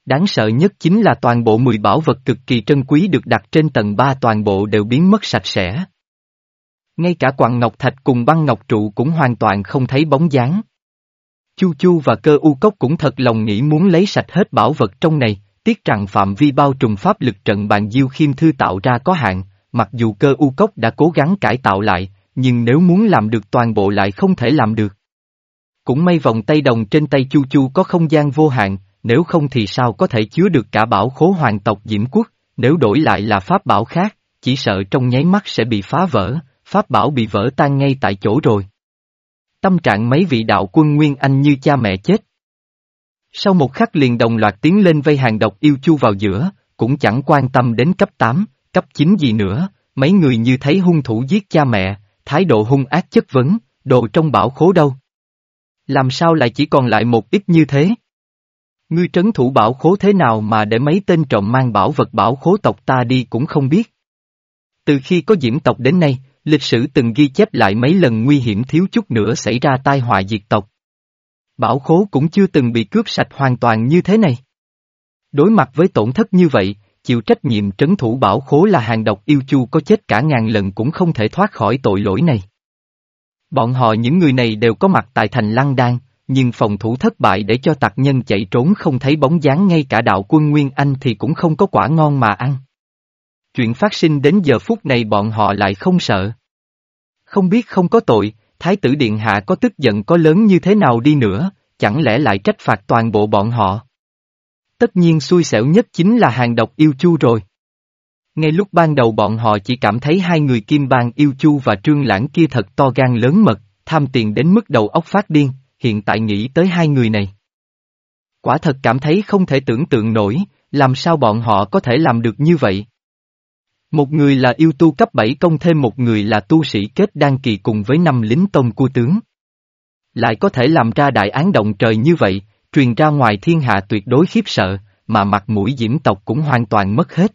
Đáng sợ nhất chính là toàn bộ 10 bảo vật cực kỳ trân quý được đặt trên tầng 3 toàn bộ đều biến mất sạch sẽ. Ngay cả quặng ngọc thạch cùng băng ngọc trụ cũng hoàn toàn không thấy bóng dáng. Chu Chu và cơ u cốc cũng thật lòng nghĩ muốn lấy sạch hết bảo vật trong này, tiếc rằng phạm vi bao trùm pháp lực trận bàn diêu khiêm thư tạo ra có hạn, mặc dù cơ u cốc đã cố gắng cải tạo lại, nhưng nếu muốn làm được toàn bộ lại không thể làm được. Cũng may vòng tay đồng trên tay Chu Chu có không gian vô hạn, nếu không thì sao có thể chứa được cả bảo khố hoàng tộc Diễm Quốc, nếu đổi lại là pháp bảo khác, chỉ sợ trong nháy mắt sẽ bị phá vỡ, pháp bảo bị vỡ tan ngay tại chỗ rồi. Tâm trạng mấy vị đạo quân Nguyên Anh như cha mẹ chết. Sau một khắc liền đồng loạt tiến lên vây hàng độc yêu chu vào giữa, cũng chẳng quan tâm đến cấp 8, cấp 9 gì nữa, mấy người như thấy hung thủ giết cha mẹ, thái độ hung ác chất vấn, đồ trong bảo khố đâu. Làm sao lại chỉ còn lại một ít như thế? Ngươi trấn thủ bảo khố thế nào mà để mấy tên trộm mang bảo vật bảo khố tộc ta đi cũng không biết. Từ khi có diễm tộc đến nay, lịch sử từng ghi chép lại mấy lần nguy hiểm thiếu chút nữa xảy ra tai họa diệt tộc. Bảo khố cũng chưa từng bị cướp sạch hoàn toàn như thế này. Đối mặt với tổn thất như vậy, chịu trách nhiệm trấn thủ bảo khố là hàng độc yêu chu có chết cả ngàn lần cũng không thể thoát khỏi tội lỗi này. Bọn họ những người này đều có mặt tại thành Lăng Đan, nhưng phòng thủ thất bại để cho tặc nhân chạy trốn không thấy bóng dáng ngay cả đạo quân Nguyên Anh thì cũng không có quả ngon mà ăn. Chuyện phát sinh đến giờ phút này bọn họ lại không sợ. Không biết không có tội, Thái tử Điện Hạ có tức giận có lớn như thế nào đi nữa, chẳng lẽ lại trách phạt toàn bộ bọn họ? Tất nhiên xui xẻo nhất chính là hàng độc yêu chu rồi. Ngay lúc ban đầu bọn họ chỉ cảm thấy hai người kim bang yêu chu và trương lãng kia thật to gan lớn mật, tham tiền đến mức đầu óc phát điên, hiện tại nghĩ tới hai người này. Quả thật cảm thấy không thể tưởng tượng nổi, làm sao bọn họ có thể làm được như vậy. Một người là yêu tu cấp 7 công thêm một người là tu sĩ kết đan kỳ cùng với năm lính tông cua tướng. Lại có thể làm ra đại án động trời như vậy, truyền ra ngoài thiên hạ tuyệt đối khiếp sợ, mà mặt mũi diễm tộc cũng hoàn toàn mất hết.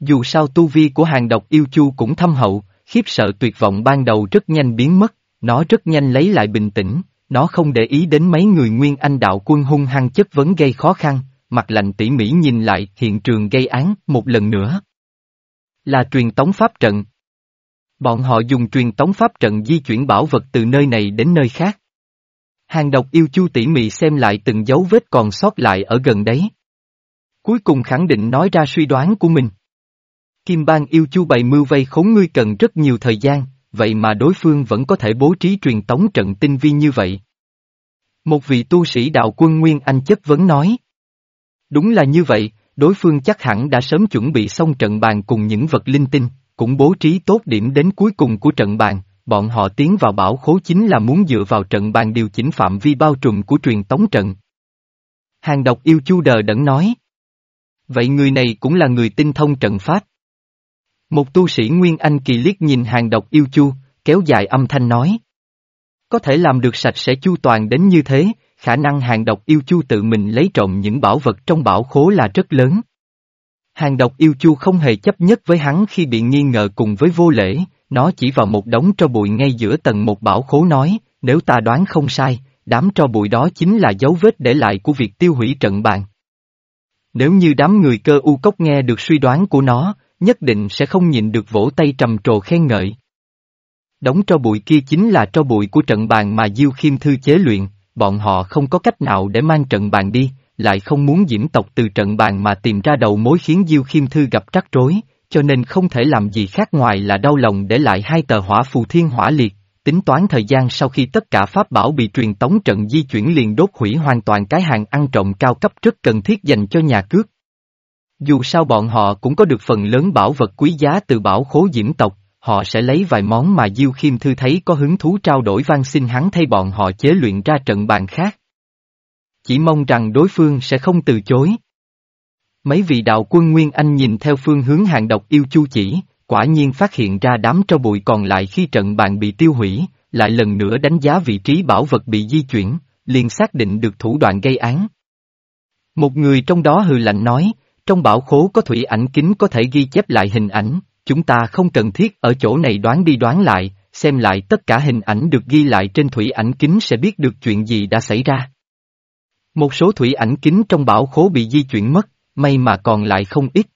Dù sao tu vi của hàng độc yêu chu cũng thâm hậu, khiếp sợ tuyệt vọng ban đầu rất nhanh biến mất, nó rất nhanh lấy lại bình tĩnh, nó không để ý đến mấy người nguyên anh đạo quân hung hăng chất vấn gây khó khăn, mặt lạnh tỉ mỉ nhìn lại hiện trường gây án một lần nữa. Là truyền tống pháp trận. Bọn họ dùng truyền tống pháp trận di chuyển bảo vật từ nơi này đến nơi khác. Hàng độc yêu chu tỉ mỉ xem lại từng dấu vết còn sót lại ở gần đấy. Cuối cùng khẳng định nói ra suy đoán của mình. Kim bang yêu chu bày mưu vây khốn ngươi cần rất nhiều thời gian, vậy mà đối phương vẫn có thể bố trí truyền tống trận tinh vi như vậy. Một vị tu sĩ đạo quân Nguyên Anh chất vấn nói. Đúng là như vậy, đối phương chắc hẳn đã sớm chuẩn bị xong trận bàn cùng những vật linh tinh, cũng bố trí tốt điểm đến cuối cùng của trận bàn, bọn họ tiến vào bảo khố chính là muốn dựa vào trận bàn điều chỉnh phạm vi bao trùm của truyền tống trận. Hàng độc yêu chu đờ đẫn nói. Vậy người này cũng là người tinh thông trận pháp. Một tu sĩ Nguyên Anh kỳ liếc nhìn hàng độc yêu chu, kéo dài âm thanh nói. Có thể làm được sạch sẽ chu toàn đến như thế, khả năng hàng độc yêu chu tự mình lấy trộm những bảo vật trong bảo khố là rất lớn. Hàng độc yêu chu không hề chấp nhất với hắn khi bị nghi ngờ cùng với vô lễ, nó chỉ vào một đống tro bụi ngay giữa tầng một bảo khố nói, nếu ta đoán không sai, đám tro bụi đó chính là dấu vết để lại của việc tiêu hủy trận bàn. Nếu như đám người cơ u cốc nghe được suy đoán của nó, nhất định sẽ không nhịn được vỗ tay trầm trồ khen ngợi. Đống tro bụi kia chính là tro bụi của trận bàn mà Diêu Khiêm Thư chế luyện, bọn họ không có cách nào để mang trận bàn đi, lại không muốn diễm tộc từ trận bàn mà tìm ra đầu mối khiến Diêu Khiêm Thư gặp rắc rối, cho nên không thể làm gì khác ngoài là đau lòng để lại hai tờ hỏa phù thiên hỏa liệt, tính toán thời gian sau khi tất cả pháp bảo bị truyền tống trận di chuyển liền đốt hủy hoàn toàn cái hàng ăn trộm cao cấp rất cần thiết dành cho nhà cướp. Dù sao bọn họ cũng có được phần lớn bảo vật quý giá từ bảo khố diễm tộc, họ sẽ lấy vài món mà Diêu Khiêm Thư thấy có hứng thú trao đổi van xin hắn thay bọn họ chế luyện ra trận bàn khác. Chỉ mong rằng đối phương sẽ không từ chối. Mấy vị đạo quân Nguyên Anh nhìn theo phương hướng hàng độc yêu chu chỉ, quả nhiên phát hiện ra đám tro bụi còn lại khi trận bàn bị tiêu hủy, lại lần nữa đánh giá vị trí bảo vật bị di chuyển, liền xác định được thủ đoạn gây án. Một người trong đó hừ lạnh nói, trong bảo khố có thủy ảnh kính có thể ghi chép lại hình ảnh, chúng ta không cần thiết ở chỗ này đoán đi đoán lại, xem lại tất cả hình ảnh được ghi lại trên thủy ảnh kính sẽ biết được chuyện gì đã xảy ra. Một số thủy ảnh kính trong bảo khố bị di chuyển mất, may mà còn lại không ít.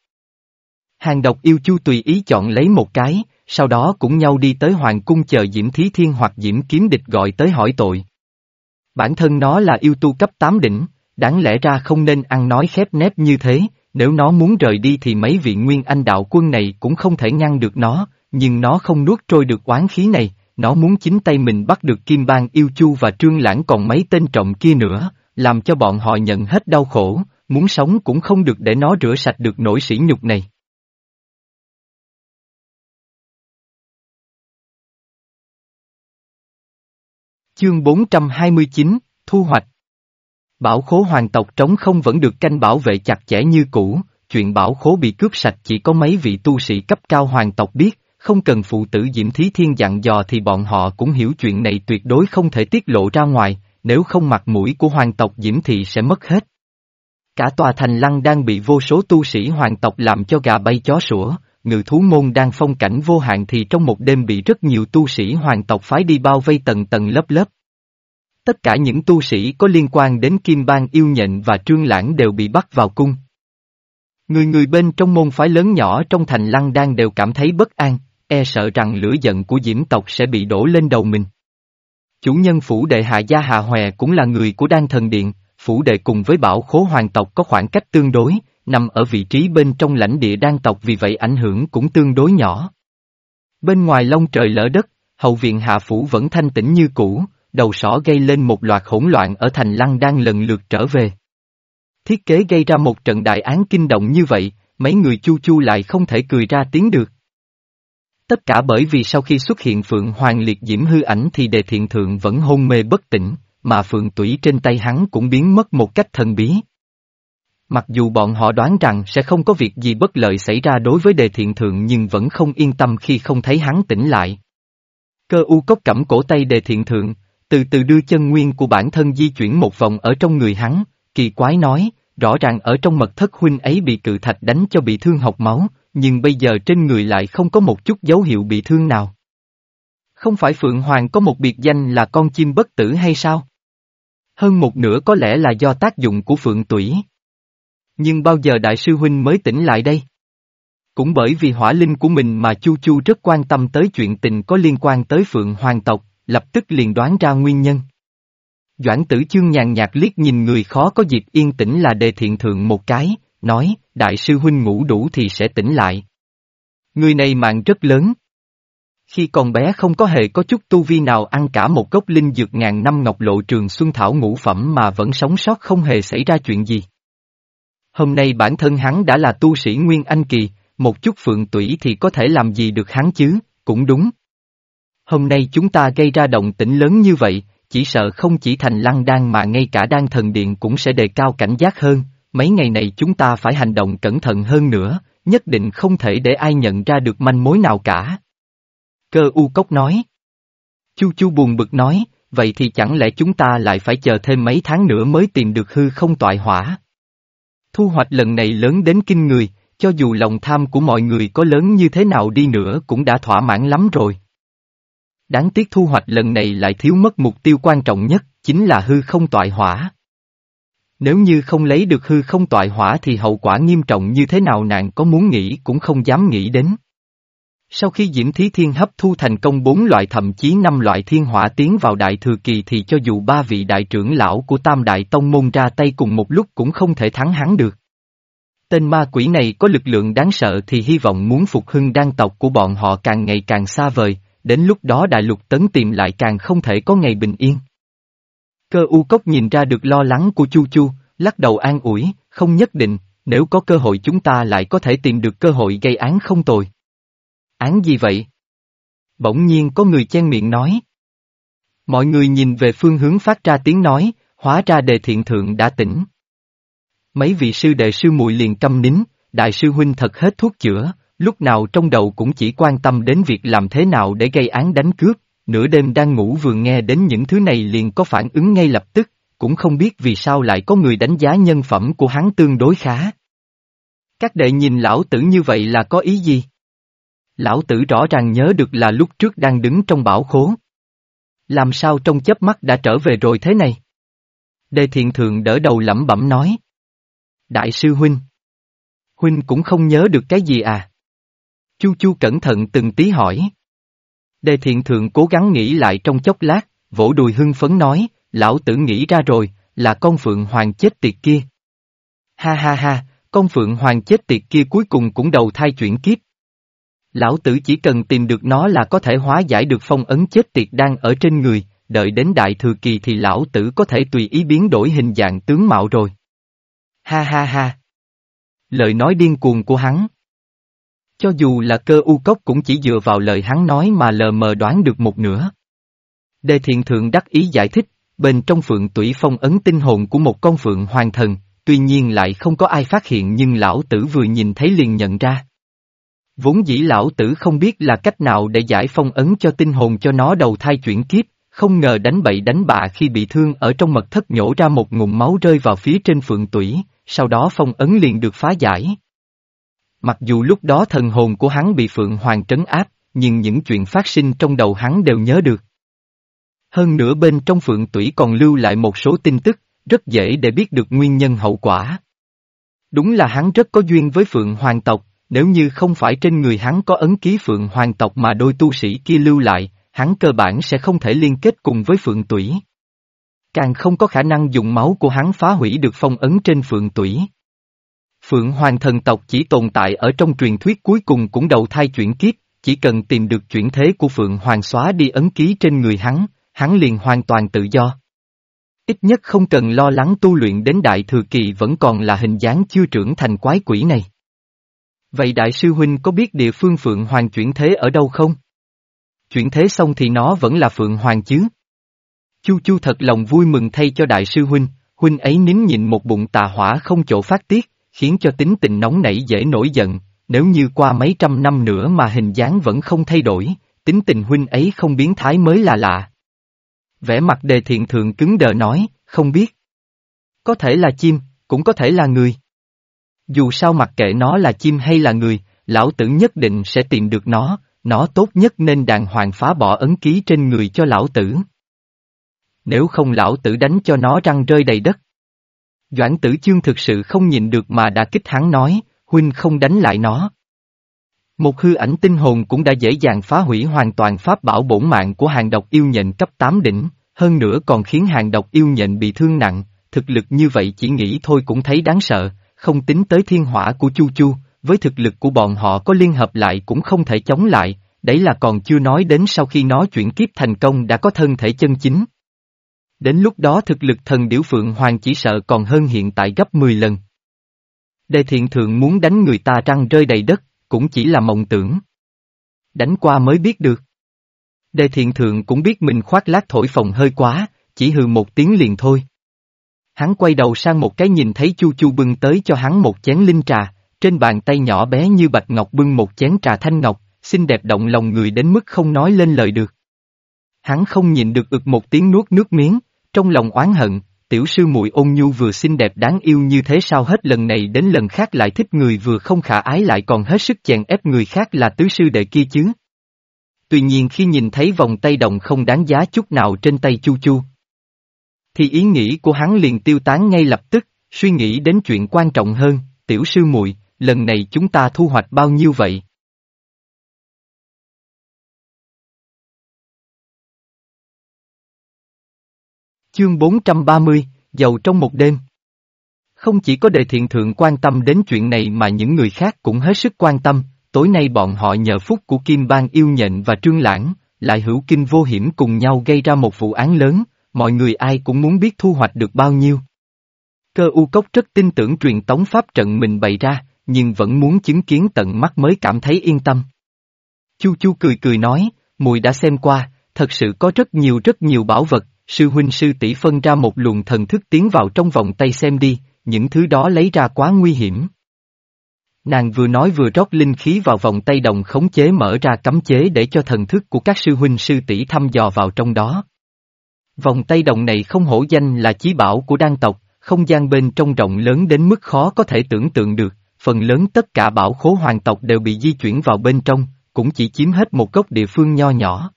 Hàng độc yêu chu tùy ý chọn lấy một cái, sau đó cũng nhau đi tới hoàng cung chờ Diễm Thí Thiên hoặc Diễm Kiếm Địch gọi tới hỏi tội. Bản thân nó là yêu tu cấp 8 đỉnh, đáng lẽ ra không nên ăn nói khép nép như thế, nếu nó muốn rời đi thì mấy vị nguyên anh đạo quân này cũng không thể ngăn được nó, nhưng nó không nuốt trôi được oán khí này, nó muốn chính tay mình bắt được Kim Bang Yêu Chu và Trương Lãng còn mấy tên trọng kia nữa, làm cho bọn họ nhận hết đau khổ, muốn sống cũng không được để nó rửa sạch được nỗi sỉ nhục này. Chương 429, Thu hoạch Bảo khố hoàng tộc trống không vẫn được canh bảo vệ chặt chẽ như cũ, chuyện bảo khố bị cướp sạch chỉ có mấy vị tu sĩ cấp cao hoàng tộc biết, không cần phụ tử Diễm Thí Thiên dặn dò thì bọn họ cũng hiểu chuyện này tuyệt đối không thể tiết lộ ra ngoài, nếu không mặt mũi của hoàng tộc Diễm Thị sẽ mất hết. Cả tòa thành lăng đang bị vô số tu sĩ hoàng tộc làm cho gà bay chó sủa, ngự thú môn đang phong cảnh vô hạn thì trong một đêm bị rất nhiều tu sĩ hoàng tộc phái đi bao vây tầng tầng lớp lớp. Tất cả những tu sĩ có liên quan đến Kim Bang yêu nhện và Trương Lãng đều bị bắt vào cung. Người người bên trong môn phái lớn nhỏ trong thành lăng đang đều cảm thấy bất an, e sợ rằng lửa giận của diễm tộc sẽ bị đổ lên đầu mình. Chủ nhân phủ đệ Hạ Gia Hạ Hòe cũng là người của Đan Thần Điện, phủ đệ cùng với bảo khố hoàng tộc có khoảng cách tương đối, nằm ở vị trí bên trong lãnh địa đan tộc vì vậy ảnh hưởng cũng tương đối nhỏ. Bên ngoài lông trời lỡ đất, hậu viện hạ phủ vẫn thanh tĩnh như cũ, đầu sỏ gây lên một loạt hỗn loạn ở thành lăng đang lần lượt trở về. Thiết kế gây ra một trận đại án kinh động như vậy, mấy người chu chu lại không thể cười ra tiếng được. Tất cả bởi vì sau khi xuất hiện Phượng Hoàng liệt diễm hư ảnh thì đề thiện thượng vẫn hôn mê bất tỉnh, mà Phượng tủy trên tay hắn cũng biến mất một cách thần bí. Mặc dù bọn họ đoán rằng sẽ không có việc gì bất lợi xảy ra đối với đề thiện thượng nhưng vẫn không yên tâm khi không thấy hắn tỉnh lại. Cơ u cốc cẩm cổ tay đề thiện thượng, từ từ đưa chân nguyên của bản thân di chuyển một vòng ở trong người hắn, kỳ quái nói, rõ ràng ở trong mật thất huynh ấy bị cự thạch đánh cho bị thương học máu, nhưng bây giờ trên người lại không có một chút dấu hiệu bị thương nào. Không phải Phượng Hoàng có một biệt danh là con chim bất tử hay sao? Hơn một nửa có lẽ là do tác dụng của Phượng Tủy. Nhưng bao giờ Đại sư Huynh mới tỉnh lại đây? Cũng bởi vì hỏa linh của mình mà Chu Chu rất quan tâm tới chuyện tình có liên quan tới Phượng Hoàng tộc, lập tức liền đoán ra nguyên nhân. Doãn tử chương nhàn nhạt liếc nhìn người khó có dịp yên tĩnh là đề thiện thượng một cái, nói, đại sư huynh ngủ đủ thì sẽ tỉnh lại. Người này mạng rất lớn. Khi còn bé không có hề có chút tu vi nào ăn cả một gốc linh dược ngàn năm ngọc lộ trường xuân thảo ngũ phẩm mà vẫn sống sót không hề xảy ra chuyện gì. Hôm nay bản thân hắn đã là tu sĩ Nguyên Anh Kỳ, một chút phượng tủy thì có thể làm gì được hắn chứ, cũng đúng. Hôm nay chúng ta gây ra động tĩnh lớn như vậy, chỉ sợ không chỉ thành lăng đan mà ngay cả đan thần điện cũng sẽ đề cao cảnh giác hơn, mấy ngày này chúng ta phải hành động cẩn thận hơn nữa, nhất định không thể để ai nhận ra được manh mối nào cả. Cơ u cốc nói. Chu chu buồn bực nói, vậy thì chẳng lẽ chúng ta lại phải chờ thêm mấy tháng nữa mới tìm được hư không toại hỏa. Thu hoạch lần này lớn đến kinh người, cho dù lòng tham của mọi người có lớn như thế nào đi nữa cũng đã thỏa mãn lắm rồi. Đáng tiếc thu hoạch lần này lại thiếu mất mục tiêu quan trọng nhất, chính là hư không toại hỏa. Nếu như không lấy được hư không toại hỏa thì hậu quả nghiêm trọng như thế nào nạn có muốn nghĩ cũng không dám nghĩ đến. Sau khi Diễm Thí Thiên hấp thu thành công bốn loại thậm chí năm loại thiên hỏa tiến vào đại thừa kỳ thì cho dù ba vị đại trưởng lão của Tam Đại Tông Môn ra tay cùng một lúc cũng không thể thắng hắn được. Tên ma quỷ này có lực lượng đáng sợ thì hy vọng muốn phục hưng đan tộc của bọn họ càng ngày càng xa vời, đến lúc đó đại lục tấn tìm lại càng không thể có ngày bình yên. Cơ u cốc nhìn ra được lo lắng của Chu Chu, lắc đầu an ủi, không nhất định, nếu có cơ hội chúng ta lại có thể tìm được cơ hội gây án không tồi. Án gì vậy? Bỗng nhiên có người chen miệng nói. Mọi người nhìn về phương hướng phát ra tiếng nói, hóa ra đề thiện thượng đã tỉnh. Mấy vị sư đệ sư muội liền câm nín, đại sư huynh thật hết thuốc chữa, lúc nào trong đầu cũng chỉ quan tâm đến việc làm thế nào để gây án đánh cướp, nửa đêm đang ngủ vừa nghe đến những thứ này liền có phản ứng ngay lập tức, cũng không biết vì sao lại có người đánh giá nhân phẩm của hắn tương đối khá. Các đệ nhìn lão tử như vậy là có ý gì? Lão tử rõ ràng nhớ được là lúc trước đang đứng trong bảo khố. Làm sao trong chớp mắt đã trở về rồi thế này? Đề thiện thượng đỡ đầu lẩm bẩm nói. Đại sư Huynh. Huynh cũng không nhớ được cái gì à? Chu Chu cẩn thận từng tí hỏi. Đề thiện thượng cố gắng nghĩ lại trong chốc lát, vỗ đùi hưng phấn nói, lão tử nghĩ ra rồi, là con phượng hoàng chết tiệt kia. Ha ha ha, con phượng hoàng chết tiệt kia cuối cùng cũng đầu thai chuyển kiếp. Lão tử chỉ cần tìm được nó là có thể hóa giải được phong ấn chết tiệt đang ở trên người, đợi đến đại thừa kỳ thì lão tử có thể tùy ý biến đổi hình dạng tướng mạo rồi. Ha ha ha. Lời nói điên cuồng của hắn. Cho dù là cơ u cốc cũng chỉ dựa vào lời hắn nói mà lờ mờ đoán được một nửa. Đề thiện thượng đắc ý giải thích, bên trong phượng tủy phong ấn tinh hồn của một con phượng hoàng thần, tuy nhiên lại không có ai phát hiện nhưng lão tử vừa nhìn thấy liền nhận ra. Vốn dĩ lão tử không biết là cách nào để giải phong ấn cho tinh hồn cho nó đầu thai chuyển kiếp, không ngờ đánh bậy đánh bạ khi bị thương ở trong mật thất nhổ ra một ngụm máu rơi vào phía trên phượng tủy, sau đó phong ấn liền được phá giải. Mặc dù lúc đó thần hồn của hắn bị Phượng Hoàng trấn áp, nhưng những chuyện phát sinh trong đầu hắn đều nhớ được. Hơn nữa bên trong Phượng Tủy còn lưu lại một số tin tức, rất dễ để biết được nguyên nhân hậu quả. Đúng là hắn rất có duyên với Phượng Hoàng tộc, nếu như không phải trên người hắn có ấn ký Phượng Hoàng tộc mà đôi tu sĩ kia lưu lại, hắn cơ bản sẽ không thể liên kết cùng với phượng tủy. Càng không có khả năng dùng máu của hắn phá hủy được phong ấn trên phượng tủy. Phượng Hoàng thần tộc chỉ tồn tại ở trong truyền thuyết cuối cùng cũng đầu thai chuyển kiếp, chỉ cần tìm được chuyển thế của Phượng Hoàng xóa đi ấn ký trên người hắn, hắn liền hoàn toàn tự do. Ít nhất không cần lo lắng tu luyện đến đại thừa kỳ vẫn còn là hình dáng chưa trưởng thành quái quỷ này. Vậy đại sư huynh có biết địa phương Phượng Hoàng chuyển thế ở đâu không? Chuyển thế xong thì nó vẫn là Phượng Hoàng chứ? Chu Chu thật lòng vui mừng thay cho đại sư huynh, huynh ấy nín nhịn một bụng tà hỏa không chỗ phát tiết, khiến cho tính tình nóng nảy dễ nổi giận, nếu như qua mấy trăm năm nữa mà hình dáng vẫn không thay đổi, tính tình huynh ấy không biến thái mới là lạ. Vẻ mặt đề thiện thượng cứng đờ nói, không biết. Có thể là chim, cũng có thể là người. Dù sao mặc kệ nó là chim hay là người, lão tử nhất định sẽ tìm được nó, nó tốt nhất nên đàng hoàng phá bỏ ấn ký trên người cho lão tử. Nếu không lão tử đánh cho nó răng rơi đầy đất. Doãn tử chương thực sự không nhìn được mà đã kích hắn nói, huynh không đánh lại nó. Một hư ảnh tinh hồn cũng đã dễ dàng phá hủy hoàn toàn pháp bảo bổn mạng của hàng độc yêu nhện cấp 8 đỉnh, hơn nữa còn khiến hàng độc yêu nhện bị thương nặng, thực lực như vậy chỉ nghĩ thôi cũng thấy đáng sợ, không tính tới thiên hỏa của Chu Chu, với thực lực của bọn họ có liên hợp lại cũng không thể chống lại, đấy là còn chưa nói đến sau khi nó chuyển kiếp thành công đã có thân thể chân chính. Đến lúc đó thực lực thần điểu phượng hoàng chỉ sợ còn hơn hiện tại gấp 10 lần. Đề thiện thượng muốn đánh người ta răng rơi đầy đất, cũng chỉ là mộng tưởng. Đánh qua mới biết được. Đề thiện thượng cũng biết mình khoác lác thổi phồng hơi quá, chỉ hừ một tiếng liền thôi. Hắn quay đầu sang một cái nhìn thấy Chu Chu bưng tới cho hắn một chén linh trà, trên bàn tay nhỏ bé như bạch ngọc bưng một chén trà thanh ngọc, xinh đẹp động lòng người đến mức không nói lên lời được. Hắn không nhìn được ực một tiếng nuốt nước miếng, trong lòng oán hận, tiểu sư muội ôn nhu vừa xinh đẹp đáng yêu như thế sao hết lần này đến lần khác lại thích người vừa không khả ái lại còn hết sức chèn ép người khác là tứ sư đệ kia chứ. Tuy nhiên khi nhìn thấy vòng tay đồng không đáng giá chút nào trên tay Chu Chu, thì ý nghĩ của hắn liền tiêu tán ngay lập tức, suy nghĩ đến chuyện quan trọng hơn, tiểu sư muội, lần này chúng ta thu hoạch bao nhiêu vậy? Chương 430, giàu trong một đêm. Không chỉ có đề thiện thượng quan tâm đến chuyện này mà những người khác cũng hết sức quan tâm, tối nay bọn họ nhờ phúc của Kim Bang yêu nhện và Trương Lãng, lại hữu kinh vô hiểm cùng nhau gây ra một vụ án lớn, mọi người ai cũng muốn biết thu hoạch được bao nhiêu. Cơ u cốc rất tin tưởng truyền tống pháp trận mình bày ra, nhưng vẫn muốn chứng kiến tận mắt mới cảm thấy yên tâm. Chu Chu cười cười nói, mùi đã xem qua, thật sự có rất nhiều rất nhiều bảo vật, sư huynh sư tỷ phân ra một luồng thần thức tiến vào trong vòng tay xem đi, những thứ đó lấy ra quá nguy hiểm. Nàng vừa nói vừa rót linh khí vào vòng tay đồng khống chế mở ra cấm chế để cho thần thức của các sư huynh sư tỷ thăm dò vào trong đó. Vòng tay đồng này không hổ danh là chí bảo của đan tộc, không gian bên trong rộng lớn đến mức khó có thể tưởng tượng được, phần lớn tất cả bảo khố hoàng tộc đều bị di chuyển vào bên trong, cũng chỉ chiếm hết một góc địa phương nho nhỏ.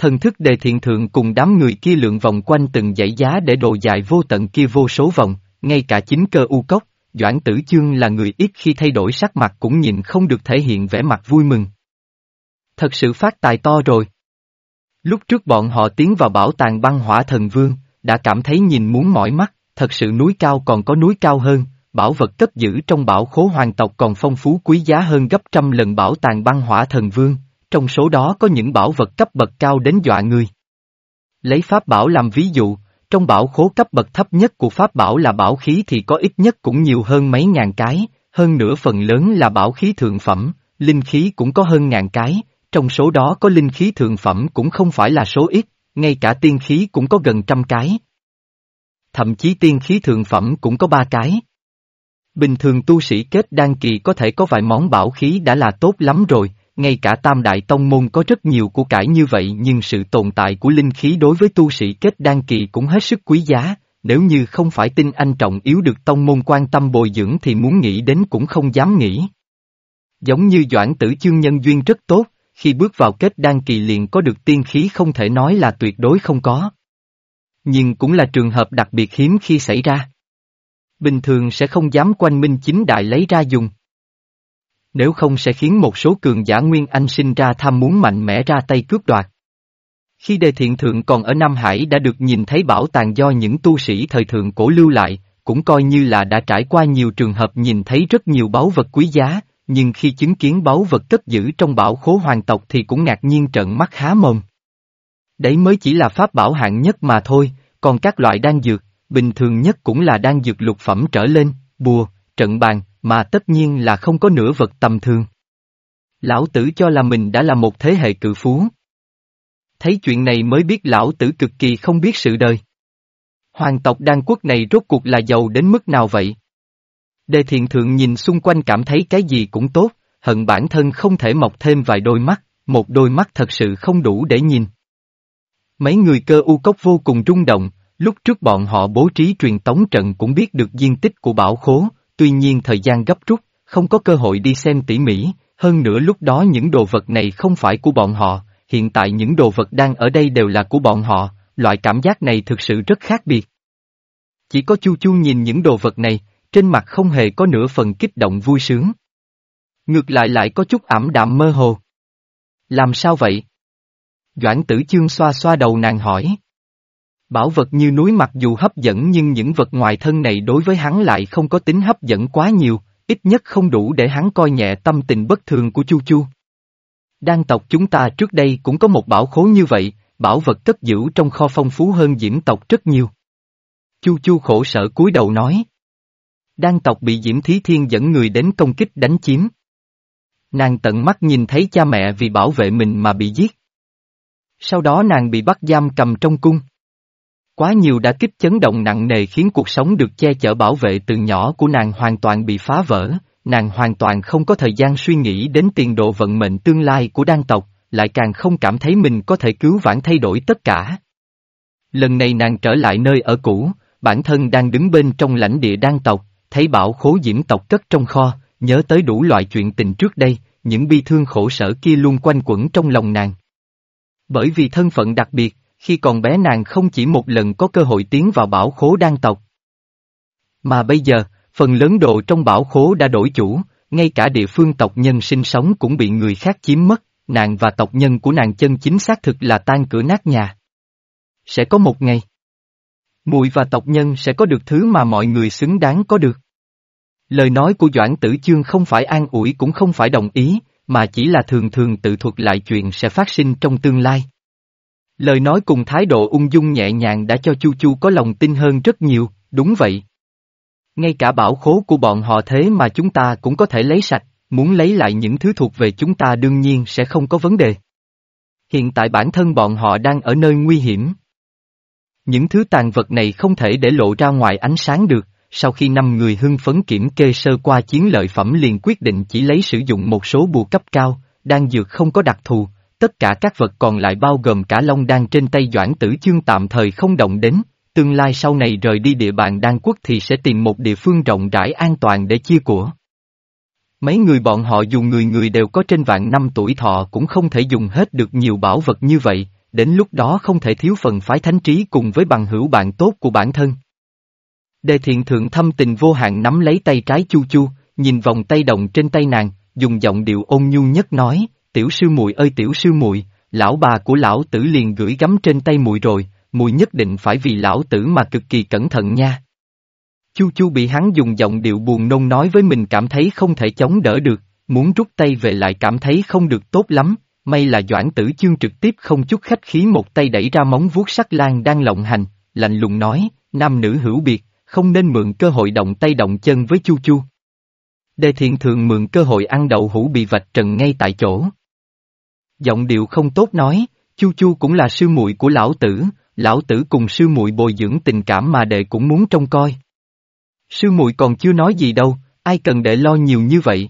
Thần thức đề thiện thượng cùng đám người kia lượn vòng quanh từng dãy giá để đồ dài vô tận kia vô số vòng, ngay cả chính cơ u cốc, Doãn Tử Chương là người ít khi thay đổi sắc mặt cũng nhìn không được thể hiện vẻ mặt vui mừng. Thật sự phát tài to rồi. Lúc trước bọn họ tiến vào bảo tàng băng hỏa thần vương, đã cảm thấy nhìn muốn mỏi mắt, thật sự núi cao còn có núi cao hơn, bảo vật cất giữ trong bảo khố hoàng tộc còn phong phú quý giá hơn gấp trăm lần bảo tàng băng hỏa thần vương, trong số đó có những bảo vật cấp bậc cao đến dọa người. Lấy pháp bảo làm ví dụ, trong bảo khố cấp bậc thấp nhất của pháp bảo là bảo khí thì có ít nhất cũng nhiều hơn mấy ngàn cái, hơn nữa phần lớn là bảo khí thượng phẩm, linh khí cũng có hơn ngàn cái, trong số đó có linh khí thượng phẩm cũng không phải là số ít, ngay cả tiên khí cũng có gần trăm cái. Thậm chí tiên khí thượng phẩm cũng có ba cái. Bình thường tu sĩ kết đan kỳ có thể có vài món bảo khí đã là tốt lắm rồi, ngay cả tam đại tông môn có rất nhiều của cải như vậy nhưng sự tồn tại của linh khí đối với tu sĩ kết đan kỳ cũng hết sức quý giá, nếu như không phải tin anh trọng yếu được tông môn quan tâm bồi dưỡng thì muốn nghĩ đến cũng không dám nghĩ. Giống như Doãn Tử Chương nhân duyên rất tốt, khi bước vào kết đan kỳ liền có được tiên khí không thể nói là tuyệt đối không có. Nhưng cũng là trường hợp đặc biệt hiếm khi xảy ra. Bình thường sẽ không dám quanh minh chính đại lấy ra dùng. Nếu không sẽ khiến một số cường giả Nguyên Anh sinh ra tham muốn mạnh mẽ ra tay cướp đoạt. Khi đề thiện thượng còn ở Nam Hải đã được nhìn thấy bảo tàng do những tu sĩ thời thượng cổ lưu lại, cũng coi như là đã trải qua nhiều trường hợp nhìn thấy rất nhiều báu vật quý giá, nhưng khi chứng kiến báu vật cất giữ trong bảo khố hoàng tộc thì cũng ngạc nhiên trợn mắt há mồm. Đấy mới chỉ là pháp bảo hạng nhất mà thôi, còn các loại đan dược, bình thường nhất cũng là đan dược lục phẩm trở lên, bùa, trận bàn, mà tất nhiên là không có nửa vật tầm thường. Lão tử cho là mình đã là một thế hệ cự phú. Thấy chuyện này mới biết lão tử cực kỳ không biết sự đời. Hoàng tộc đan quốc này rốt cuộc là giàu đến mức nào vậy? Đề thiện thượng nhìn xung quanh cảm thấy cái gì cũng tốt, hận bản thân không thể mọc thêm vài đôi mắt, một đôi mắt thật sự không đủ để nhìn. Mấy người cơ u cốc vô cùng rung động, lúc trước bọn họ bố trí truyền tống trận cũng biết được diện tích của bảo khố, tuy nhiên thời gian gấp rút, không có cơ hội đi xem tỉ mỉ, hơn nữa lúc đó những đồ vật này không phải của bọn họ, hiện tại những đồ vật đang ở đây đều là của bọn họ, loại cảm giác này thực sự rất khác biệt. Chỉ có Chu Chu nhìn những đồ vật này, trên mặt không hề có nửa phần kích động vui sướng. Ngược lại lại có chút ảm đạm mơ hồ. Làm sao vậy? Doãn tử chương xoa xoa đầu nàng hỏi. Bảo vật như núi mặc dù hấp dẫn nhưng những vật ngoài thân này đối với hắn lại không có tính hấp dẫn quá nhiều, ít nhất không đủ để hắn coi nhẹ tâm tình bất thường của Chu Chu. Đan tộc chúng ta trước đây cũng có một bảo khố như vậy, bảo vật cất giữ trong kho phong phú hơn diễm tộc rất nhiều. Chu Chu khổ sở cúi đầu nói. Đan tộc bị Diễm Thí Thiên dẫn người đến công kích đánh chiếm. Nàng tận mắt nhìn thấy cha mẹ vì bảo vệ mình mà bị giết. Sau đó nàng bị bắt giam cầm trong cung. Quá nhiều đã kích chấn động nặng nề khiến cuộc sống được che chở bảo vệ từ nhỏ của nàng hoàn toàn bị phá vỡ, nàng hoàn toàn không có thời gian suy nghĩ đến tiền độ vận mệnh tương lai của đan tộc, lại càng không cảm thấy mình có thể cứu vãn thay đổi tất cả. Lần này nàng trở lại nơi ở cũ, bản thân đang đứng bên trong lãnh địa đan tộc, thấy bảo khố diễm tộc cất trong kho, nhớ tới đủ loại chuyện tình trước đây, những bi thương khổ sở kia luôn quanh quẩn trong lòng nàng. Bởi vì thân phận đặc biệt, khi còn bé nàng không chỉ một lần có cơ hội tiến vào bảo khố đan tộc. Mà bây giờ, phần lớn độ trong bảo khố đã đổi chủ, ngay cả địa phương tộc nhân sinh sống cũng bị người khác chiếm mất, nàng và tộc nhân của nàng chân chính xác thực là tan cửa nát nhà. Sẽ có một ngày, muội và tộc nhân sẽ có được thứ mà mọi người xứng đáng có được. Lời nói của Doãn Tử Chương không phải an ủi cũng không phải đồng ý, mà chỉ là thường thường tự thuật lại chuyện sẽ phát sinh trong tương lai. Lời nói cùng thái độ ung dung nhẹ nhàng đã cho Chu Chu có lòng tin hơn rất nhiều, đúng vậy. Ngay cả bảo khố của bọn họ thế mà chúng ta cũng có thể lấy sạch, muốn lấy lại những thứ thuộc về chúng ta đương nhiên sẽ không có vấn đề. Hiện tại bản thân bọn họ đang ở nơi nguy hiểm. Những thứ tàn vật này không thể để lộ ra ngoài ánh sáng được, sau khi năm người hưng phấn kiểm kê sơ qua chiến lợi phẩm liền quyết định chỉ lấy sử dụng một số bùa cấp cao, đang dược không có đặc thù, tất cả các vật còn lại bao gồm cả long đan trên tay Doãn Tử Chương tạm thời không động đến, tương lai sau này rời đi địa bàn đan quốc thì sẽ tìm một địa phương rộng rãi an toàn để chia của. Mấy người bọn họ dù người người đều có trên vạn năm tuổi thọ cũng không thể dùng hết được nhiều bảo vật như vậy, đến lúc đó không thể thiếu phần phái thánh trí cùng với bằng hữu bạn tốt của bản thân. Đề thiện thượng thâm tình vô hạn nắm lấy tay trái chu chu, nhìn vòng tay đồng trên tay nàng, dùng giọng điệu ôn nhu nhất nói, tiểu sư muội ơi tiểu sư muội, lão bà của lão tử liền gửi gắm trên tay muội rồi, muội nhất định phải vì lão tử mà cực kỳ cẩn thận nha. Chu chu bị hắn dùng giọng điệu buồn nôn nói với mình cảm thấy không thể chống đỡ được, muốn rút tay về lại cảm thấy không được tốt lắm, may là Doãn Tử Chương trực tiếp không chút khách khí một tay đẩy ra móng vuốt sắc lan đang lộng hành, lạnh lùng nói, nam nữ hữu biệt, không nên mượn cơ hội động tay động chân với Chu Chu. Đề thiện thường mượn cơ hội ăn đậu hũ bị vạch trần ngay tại chỗ. Giọng điệu không tốt nói, Chu Chu cũng là sư muội của lão tử, lão tử cùng sư muội bồi dưỡng tình cảm mà đệ cũng muốn trông coi. Sư muội còn chưa nói gì đâu, ai cần đệ lo nhiều như vậy.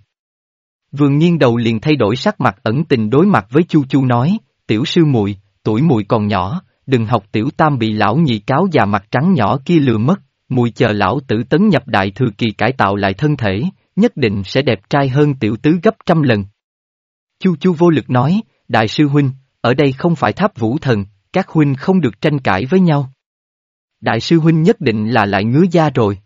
Vườn nghiêng đầu liền thay đổi sắc mặt ẩn tình đối mặt với Chu Chu nói, tiểu sư muội, tuổi muội còn nhỏ, đừng học tiểu tam bị lão nhị cáo già mặt trắng nhỏ kia lừa mất, muội chờ lão tử tấn nhập đại thừa kỳ cải tạo lại thân thể, nhất định sẽ đẹp trai hơn tiểu tứ gấp trăm lần. Chu Chu vô lực nói, đại sư huynh, ở đây không phải tháp vũ thần, các huynh không được tranh cãi với nhau. Đại sư huynh nhất định là lại ngứa da rồi.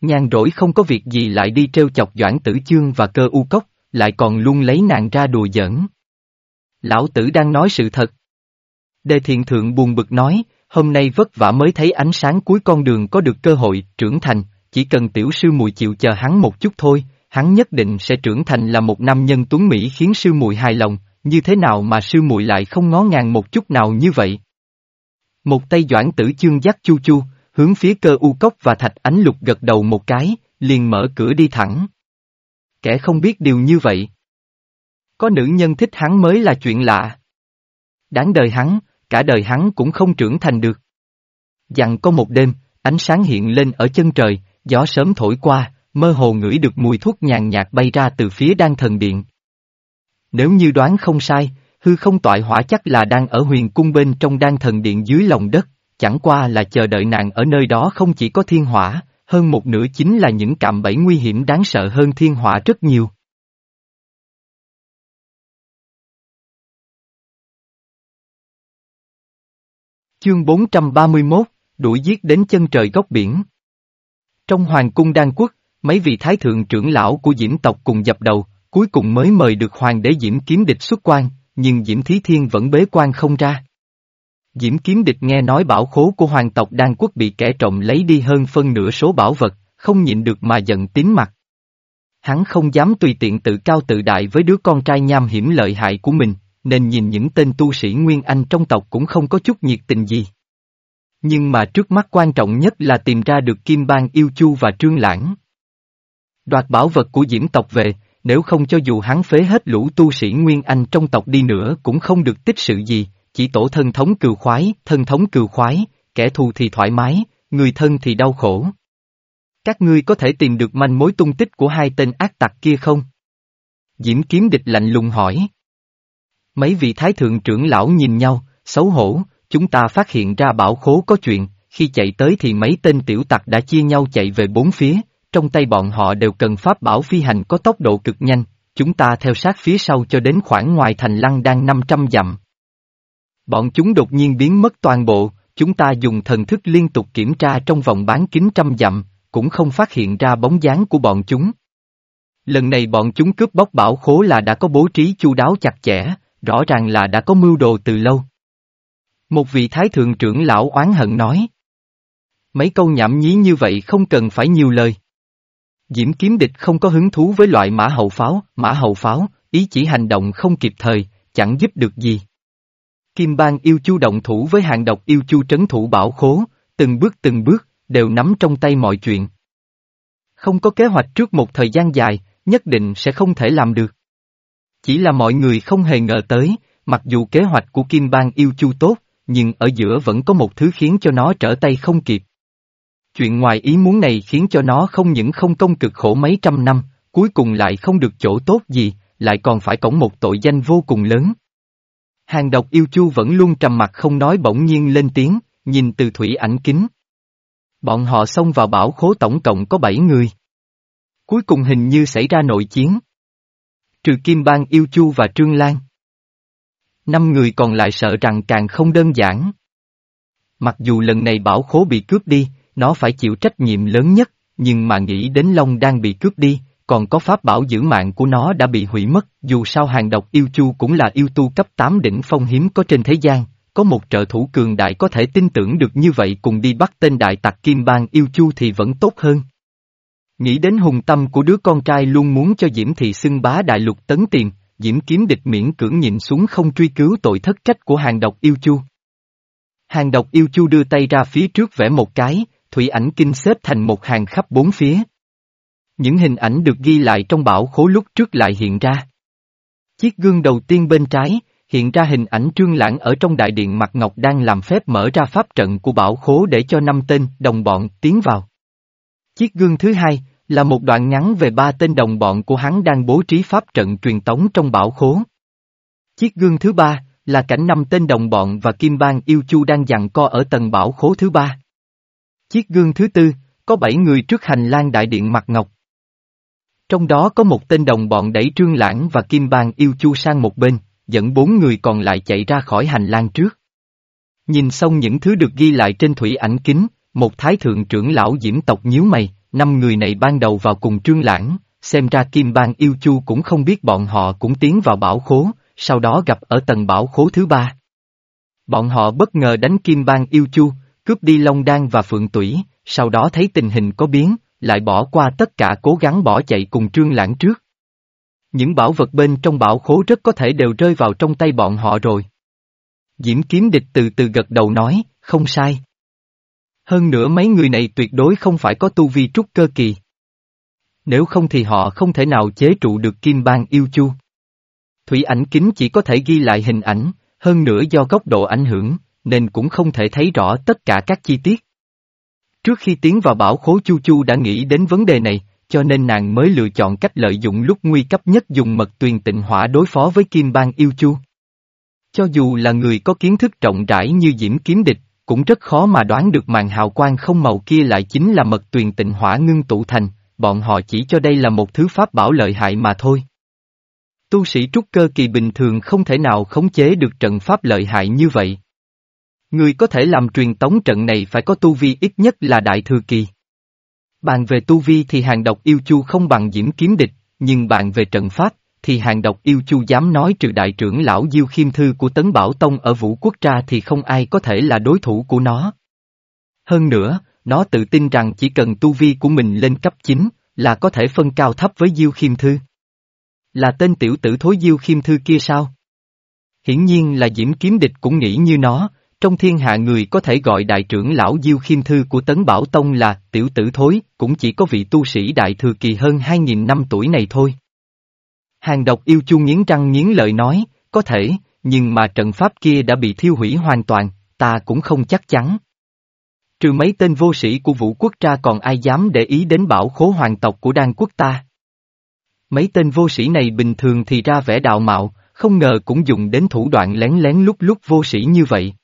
Nhàn rỗi không có việc gì lại đi trêu chọc Doãn Tử Chương và cơ u cốc, lại còn luôn lấy nàng ra đùa giỡn. Lão tử đang nói sự thật. Đề thiện thượng buồn bực nói, hôm nay vất vả mới thấy ánh sáng cuối con đường có được cơ hội trưởng thành, chỉ cần tiểu sư muội chịu chờ hắn một chút thôi, hắn nhất định sẽ trưởng thành là một nam nhân tuấn Mỹ khiến sư muội hài lòng, như thế nào mà sư muội lại không ngó ngàng một chút nào như vậy. Một tay doãn tử chương dắt chu chu, hướng phía cơ u cốc và thạch ánh lục gật đầu một cái, liền mở cửa đi thẳng. Kẻ không biết điều như vậy. Có nữ nhân thích hắn mới là chuyện lạ. Đáng đời hắn, cả đời hắn cũng không trưởng thành được. Dặn có một đêm, ánh sáng hiện lên ở chân trời, gió sớm thổi qua, mơ hồ ngửi được mùi thuốc nhàn nhạt bay ra từ phía đan thần điện. Nếu như đoán không sai, hư không toại hỏa chắc là đang ở huyền cung bên trong đan thần điện dưới lòng đất, chẳng qua là chờ đợi nàng ở nơi đó không chỉ có thiên hỏa, hơn một nửa chính là những cạm bẫy nguy hiểm đáng sợ hơn thiên hỏa rất nhiều. Chương 431, đuổi giết đến chân trời góc biển. Trong hoàng cung đan quốc, mấy vị thái thượng trưởng lão của diễm tộc cùng dập đầu, cuối cùng mới mời được hoàng đế diễm kiếm địch xuất quan, nhưng diễm thí thiên vẫn bế quan không ra. Diễm kiếm địch nghe nói bảo khố của hoàng tộc đan quốc bị kẻ trộm lấy đi hơn phân nửa số bảo vật, không nhịn được mà giận tím mặt. Hắn không dám tùy tiện tự cao tự đại với đứa con trai nham hiểm lợi hại của mình, nên nhìn những tên tu sĩ Nguyên Anh trong tộc cũng không có chút nhiệt tình gì. Nhưng mà trước mắt quan trọng nhất là tìm ra được Kim Bang Yêu Chu và Trương Lãng. Đoạt bảo vật của Diễm tộc về, nếu không cho dù hắn phế hết lũ tu sĩ Nguyên Anh trong tộc đi nữa cũng không được tích sự gì, chỉ tổ thân thống cừu khoái, thân thống cừu khoái, kẻ thù thì thoải mái, người thân thì đau khổ. Các ngươi có thể tìm được manh mối tung tích của hai tên ác tặc kia không? Diễm kiếm địch lạnh lùng hỏi. Mấy vị thái thượng trưởng lão nhìn nhau, xấu hổ, chúng ta phát hiện ra bảo khố có chuyện, khi chạy tới thì mấy tên tiểu tặc đã chia nhau chạy về bốn phía, trong tay bọn họ đều cần pháp bảo phi hành có tốc độ cực nhanh, chúng ta theo sát phía sau cho đến khoảng ngoài thành lăng đang 500 dặm. Bọn chúng đột nhiên biến mất toàn bộ, chúng ta dùng thần thức liên tục kiểm tra trong vòng bán kính trăm dặm, cũng không phát hiện ra bóng dáng của bọn chúng. Lần này bọn chúng cướp bóc bảo khố là đã có bố trí chu đáo chặt chẽ, rõ ràng là đã có mưu đồ từ lâu. Một vị thái thượng trưởng lão oán hận nói. Mấy câu nhảm nhí như vậy không cần phải nhiều lời. Diễm kiếm địch không có hứng thú với loại mã hậu pháo, mã hậu pháo, ý chỉ hành động không kịp thời, chẳng giúp được gì. Kim bang yêu chu động thủ với hàng độc yêu chu trấn thủ bảo khố, từng bước từng bước, đều nắm trong tay mọi chuyện. Không có kế hoạch trước một thời gian dài, nhất định sẽ không thể làm được. Chỉ là mọi người không hề ngờ tới, mặc dù kế hoạch của Kim Bang yêu chu tốt, nhưng ở giữa vẫn có một thứ khiến cho nó trở tay không kịp. Chuyện ngoài ý muốn này khiến cho nó không những không công cực khổ mấy trăm năm, cuối cùng lại không được chỗ tốt gì, lại còn phải cổng một tội danh vô cùng lớn. Hàng độc yêu chu vẫn luôn trầm mặt không nói bỗng nhiên lên tiếng, nhìn từ thủy ảnh kính. Bọn họ xông vào bảo khố tổng cộng có bảy người. Cuối cùng hình như xảy ra nội chiến. Trừ Kim Bang Yêu Chu và Trương Lan. Năm người còn lại sợ rằng càng không đơn giản. Mặc dù lần này bảo khố bị cướp đi, nó phải chịu trách nhiệm lớn nhất, nhưng mà nghĩ đến Long đang bị cướp đi, còn có pháp bảo giữ mạng của nó đã bị hủy mất, dù sao hàng độc yêu chu cũng là yêu tu cấp 8 đỉnh phong hiếm có trên thế gian, có một trợ thủ cường đại có thể tin tưởng được như vậy cùng đi bắt tên đại tặc kim bang yêu chu thì vẫn tốt hơn. Nghĩ đến hùng tâm của đứa con trai luôn muốn cho Diễm Thị xưng bá đại lục tấn tiền, Diễm kiếm địch miễn cưỡng nhìn xuống không truy cứu tội thất trách của hàng độc yêu chu. Hàng độc yêu chu đưa tay ra phía trước vẽ một cái, thủy ảnh kinh xếp thành một hàng khắp bốn phía. Những hình ảnh được ghi lại trong bảo khố lúc trước lại hiện ra. Chiếc gương đầu tiên bên trái, hiện ra hình ảnh trương lãng ở trong đại điện mặt ngọc đang làm phép mở ra pháp trận của bảo khố để cho năm tên đồng bọn tiến vào. Chiếc gương thứ hai, là một đoạn ngắn về ba tên đồng bọn của hắn đang bố trí pháp trận truyền tống trong bảo khố. Chiếc gương thứ ba, là cảnh năm tên đồng bọn và Kim Bang Yêu Chu đang dặn co ở tầng bảo khố thứ ba. Chiếc gương thứ tư, có bảy người trước hành lang đại điện mặt ngọc. Trong đó có một tên đồng bọn đẩy Trương Lãng và Kim Bang Yêu Chu sang một bên, dẫn bốn người còn lại chạy ra khỏi hành lang trước. Nhìn xong những thứ được ghi lại trên thủy ảnh kính, một thái thượng trưởng lão diễm tộc nhíu mày, năm người này ban đầu vào cùng Trương Lãng, xem ra Kim Bang Yêu Chu cũng không biết bọn họ cũng tiến vào bảo khố, sau đó gặp ở tầng bảo khố thứ ba. Bọn họ bất ngờ đánh Kim Bang yêu chu, cướp đi Long Đan và Phượng Tủy, sau đó thấy tình hình có biến, lại bỏ qua tất cả cố gắng bỏ chạy cùng Trương Lãng trước. Những bảo vật bên trong bảo khố rất có thể đều rơi vào trong tay bọn họ rồi. Diễm kiếm địch từ từ gật đầu nói, không sai. Hơn nữa mấy người này tuyệt đối không phải có tu vi trúc cơ kỳ. Nếu không thì họ không thể nào chế trụ được kim bang yêu chu. Thủy ảnh kính chỉ có thể ghi lại hình ảnh, hơn nữa do góc độ ảnh hưởng, nên cũng không thể thấy rõ tất cả các chi tiết. Trước khi tiến vào bảo khố Chu Chu đã nghĩ đến vấn đề này, cho nên nàng mới lựa chọn cách lợi dụng lúc nguy cấp nhất dùng mật tuyền tịnh hỏa đối phó với kim bang yêu chu. Cho dù là người có kiến thức rộng rãi như Diễm Kiếm Địch, cũng rất khó mà đoán được màn hào quang không màu kia lại chính là mật tuyền tịnh hỏa ngưng tụ thành, bọn họ chỉ cho đây là một thứ pháp bảo lợi hại mà thôi. Tu sĩ trúc cơ kỳ bình thường không thể nào khống chế được trận pháp lợi hại như vậy. Người có thể làm truyền tống trận này phải có tu vi ít nhất là đại thừa kỳ. Bàn về tu vi thì hàng độc yêu chu không bằng diễm kiếm địch, nhưng bàn về trận pháp, thì hàng độc yêu chu dám nói trừ đại trưởng lão Diêu Khiêm Thư của Tấn Bảo Tông ở Vũ Quốc ra thì không ai có thể là đối thủ của nó. Hơn nữa, nó tự tin rằng chỉ cần tu vi của mình lên cấp 9, là có thể phân cao thấp với Diêu Khiêm Thư. Là tên tiểu tử thối Diêu Khiêm Thư kia sao? Hiển nhiên là Diễm Kiếm Địch cũng nghĩ như nó, trong thiên hạ người có thể gọi đại trưởng lão Diêu Khiêm Thư của Tấn Bảo Tông là tiểu tử thối, cũng chỉ có vị tu sĩ đại thừa kỳ hơn 2.000 năm tuổi này thôi. Hàng độc yêu chu nghiến răng nghiến lợi nói, có thể, nhưng mà trận pháp kia đã bị thiêu hủy hoàn toàn, ta cũng không chắc chắn. Trừ mấy tên vô sĩ của vũ quốc ra còn ai dám để ý đến bảo khố hoàng tộc của đan quốc ta. Mấy tên vô sĩ này bình thường thì ra vẻ đạo mạo, không ngờ cũng dùng đến thủ đoạn lén lén lúc lúc vô sĩ như vậy.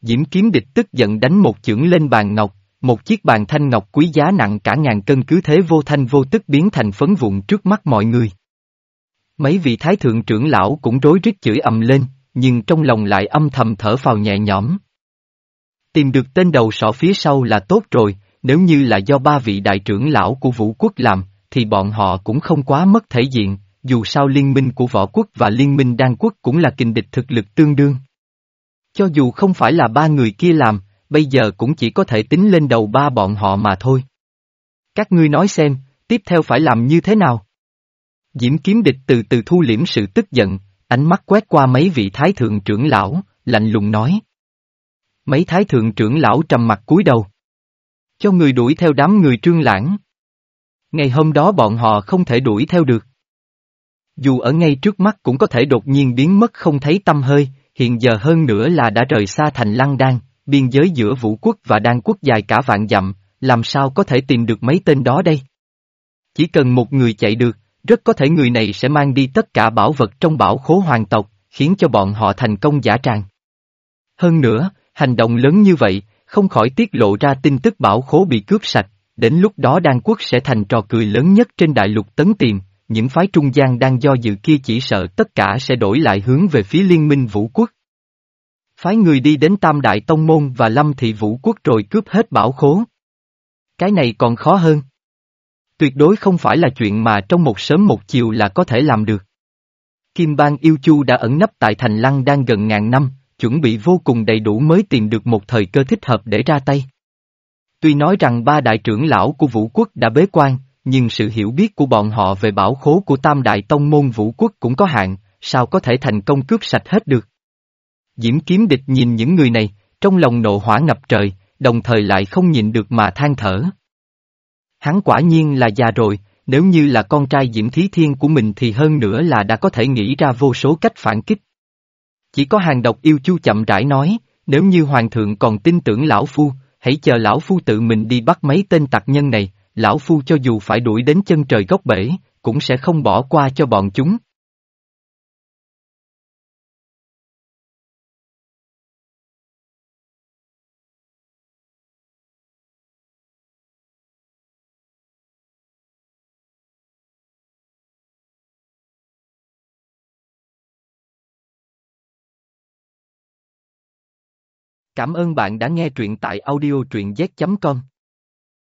Diễm kiếm địch tức giận đánh một chưởng lên bàn ngọc, một chiếc bàn thanh ngọc quý giá nặng cả ngàn cân cứ thế vô thanh vô tức biến thành phấn vụn trước mắt mọi người. Mấy vị thái thượng trưởng lão cũng rối rít chửi ầm lên, nhưng trong lòng lại âm thầm thở phào nhẹ nhõm. Tìm được tên đầu sọ phía sau là tốt rồi, nếu như là do ba vị đại trưởng lão của vũ quốc làm, thì bọn họ cũng không quá mất thể diện, dù sao liên minh của võ quốc và liên minh đan quốc cũng là kình địch thực lực tương đương. Cho dù không phải là ba người kia làm, bây giờ cũng chỉ có thể tính lên đầu ba bọn họ mà thôi. Các ngươi nói xem, tiếp theo phải làm như thế nào? Diễm kiếm địch từ từ thu liễm sự tức giận, ánh mắt quét qua mấy vị thái thượng trưởng lão, lạnh lùng nói. Mấy thái thượng trưởng lão trầm mặt cúi đầu. Cho người đuổi theo đám người trương lãng. Ngày hôm đó bọn họ không thể đuổi theo được. Dù ở ngay trước mắt cũng có thể đột nhiên biến mất không thấy tâm hơi, hiện giờ hơn nữa là đã rời xa thành lăng đan, biên giới giữa vũ quốc và đan quốc dài cả vạn dặm, làm sao có thể tìm được mấy tên đó đây? Chỉ cần một người chạy được, rất có thể người này sẽ mang đi tất cả bảo vật trong bảo khố hoàng tộc, khiến cho bọn họ thành công giả tràng. Hơn nữa, hành động lớn như vậy, không khỏi tiết lộ ra tin tức bảo khố bị cướp sạch, đến lúc đó đan quốc sẽ thành trò cười lớn nhất trên đại lục tấn tiền, những phái trung gian đang do dự kia chỉ sợ tất cả sẽ đổi lại hướng về phía liên minh vũ quốc. Phái người đi đến Tam Đại Tông Môn và Lâm Thị Vũ Quốc rồi cướp hết bảo khố. Cái này còn khó hơn. Tuyệt đối không phải là chuyện mà trong một sớm một chiều là có thể làm được. Kim Bang Yêu Chu đã ẩn nấp tại thành lăng đang gần ngàn năm, chuẩn bị vô cùng đầy đủ mới tìm được một thời cơ thích hợp để ra tay. Tuy nói rằng ba đại trưởng lão của vũ quốc đã bế quan, nhưng sự hiểu biết của bọn họ về bảo khố của tam đại tông môn vũ quốc cũng có hạn, sao có thể thành công cướp sạch hết được. Diễm kiếm địch nhìn những người này, trong lòng nộ hỏa ngập trời, đồng thời lại không nhìn được mà than thở. Hắn quả nhiên là già rồi, nếu như là con trai Diễm Thí Thiên của mình thì hơn nữa là đã có thể nghĩ ra vô số cách phản kích. Chỉ có hàng độc yêu chu chậm rãi nói, nếu như Hoàng thượng còn tin tưởng Lão Phu, hãy chờ Lão Phu tự mình đi bắt mấy tên tặc nhân này, Lão Phu cho dù phải đuổi đến chân trời góc bể, cũng sẽ không bỏ qua cho bọn chúng. Cảm ơn bạn đã nghe truyện tại audiotruyenz.com.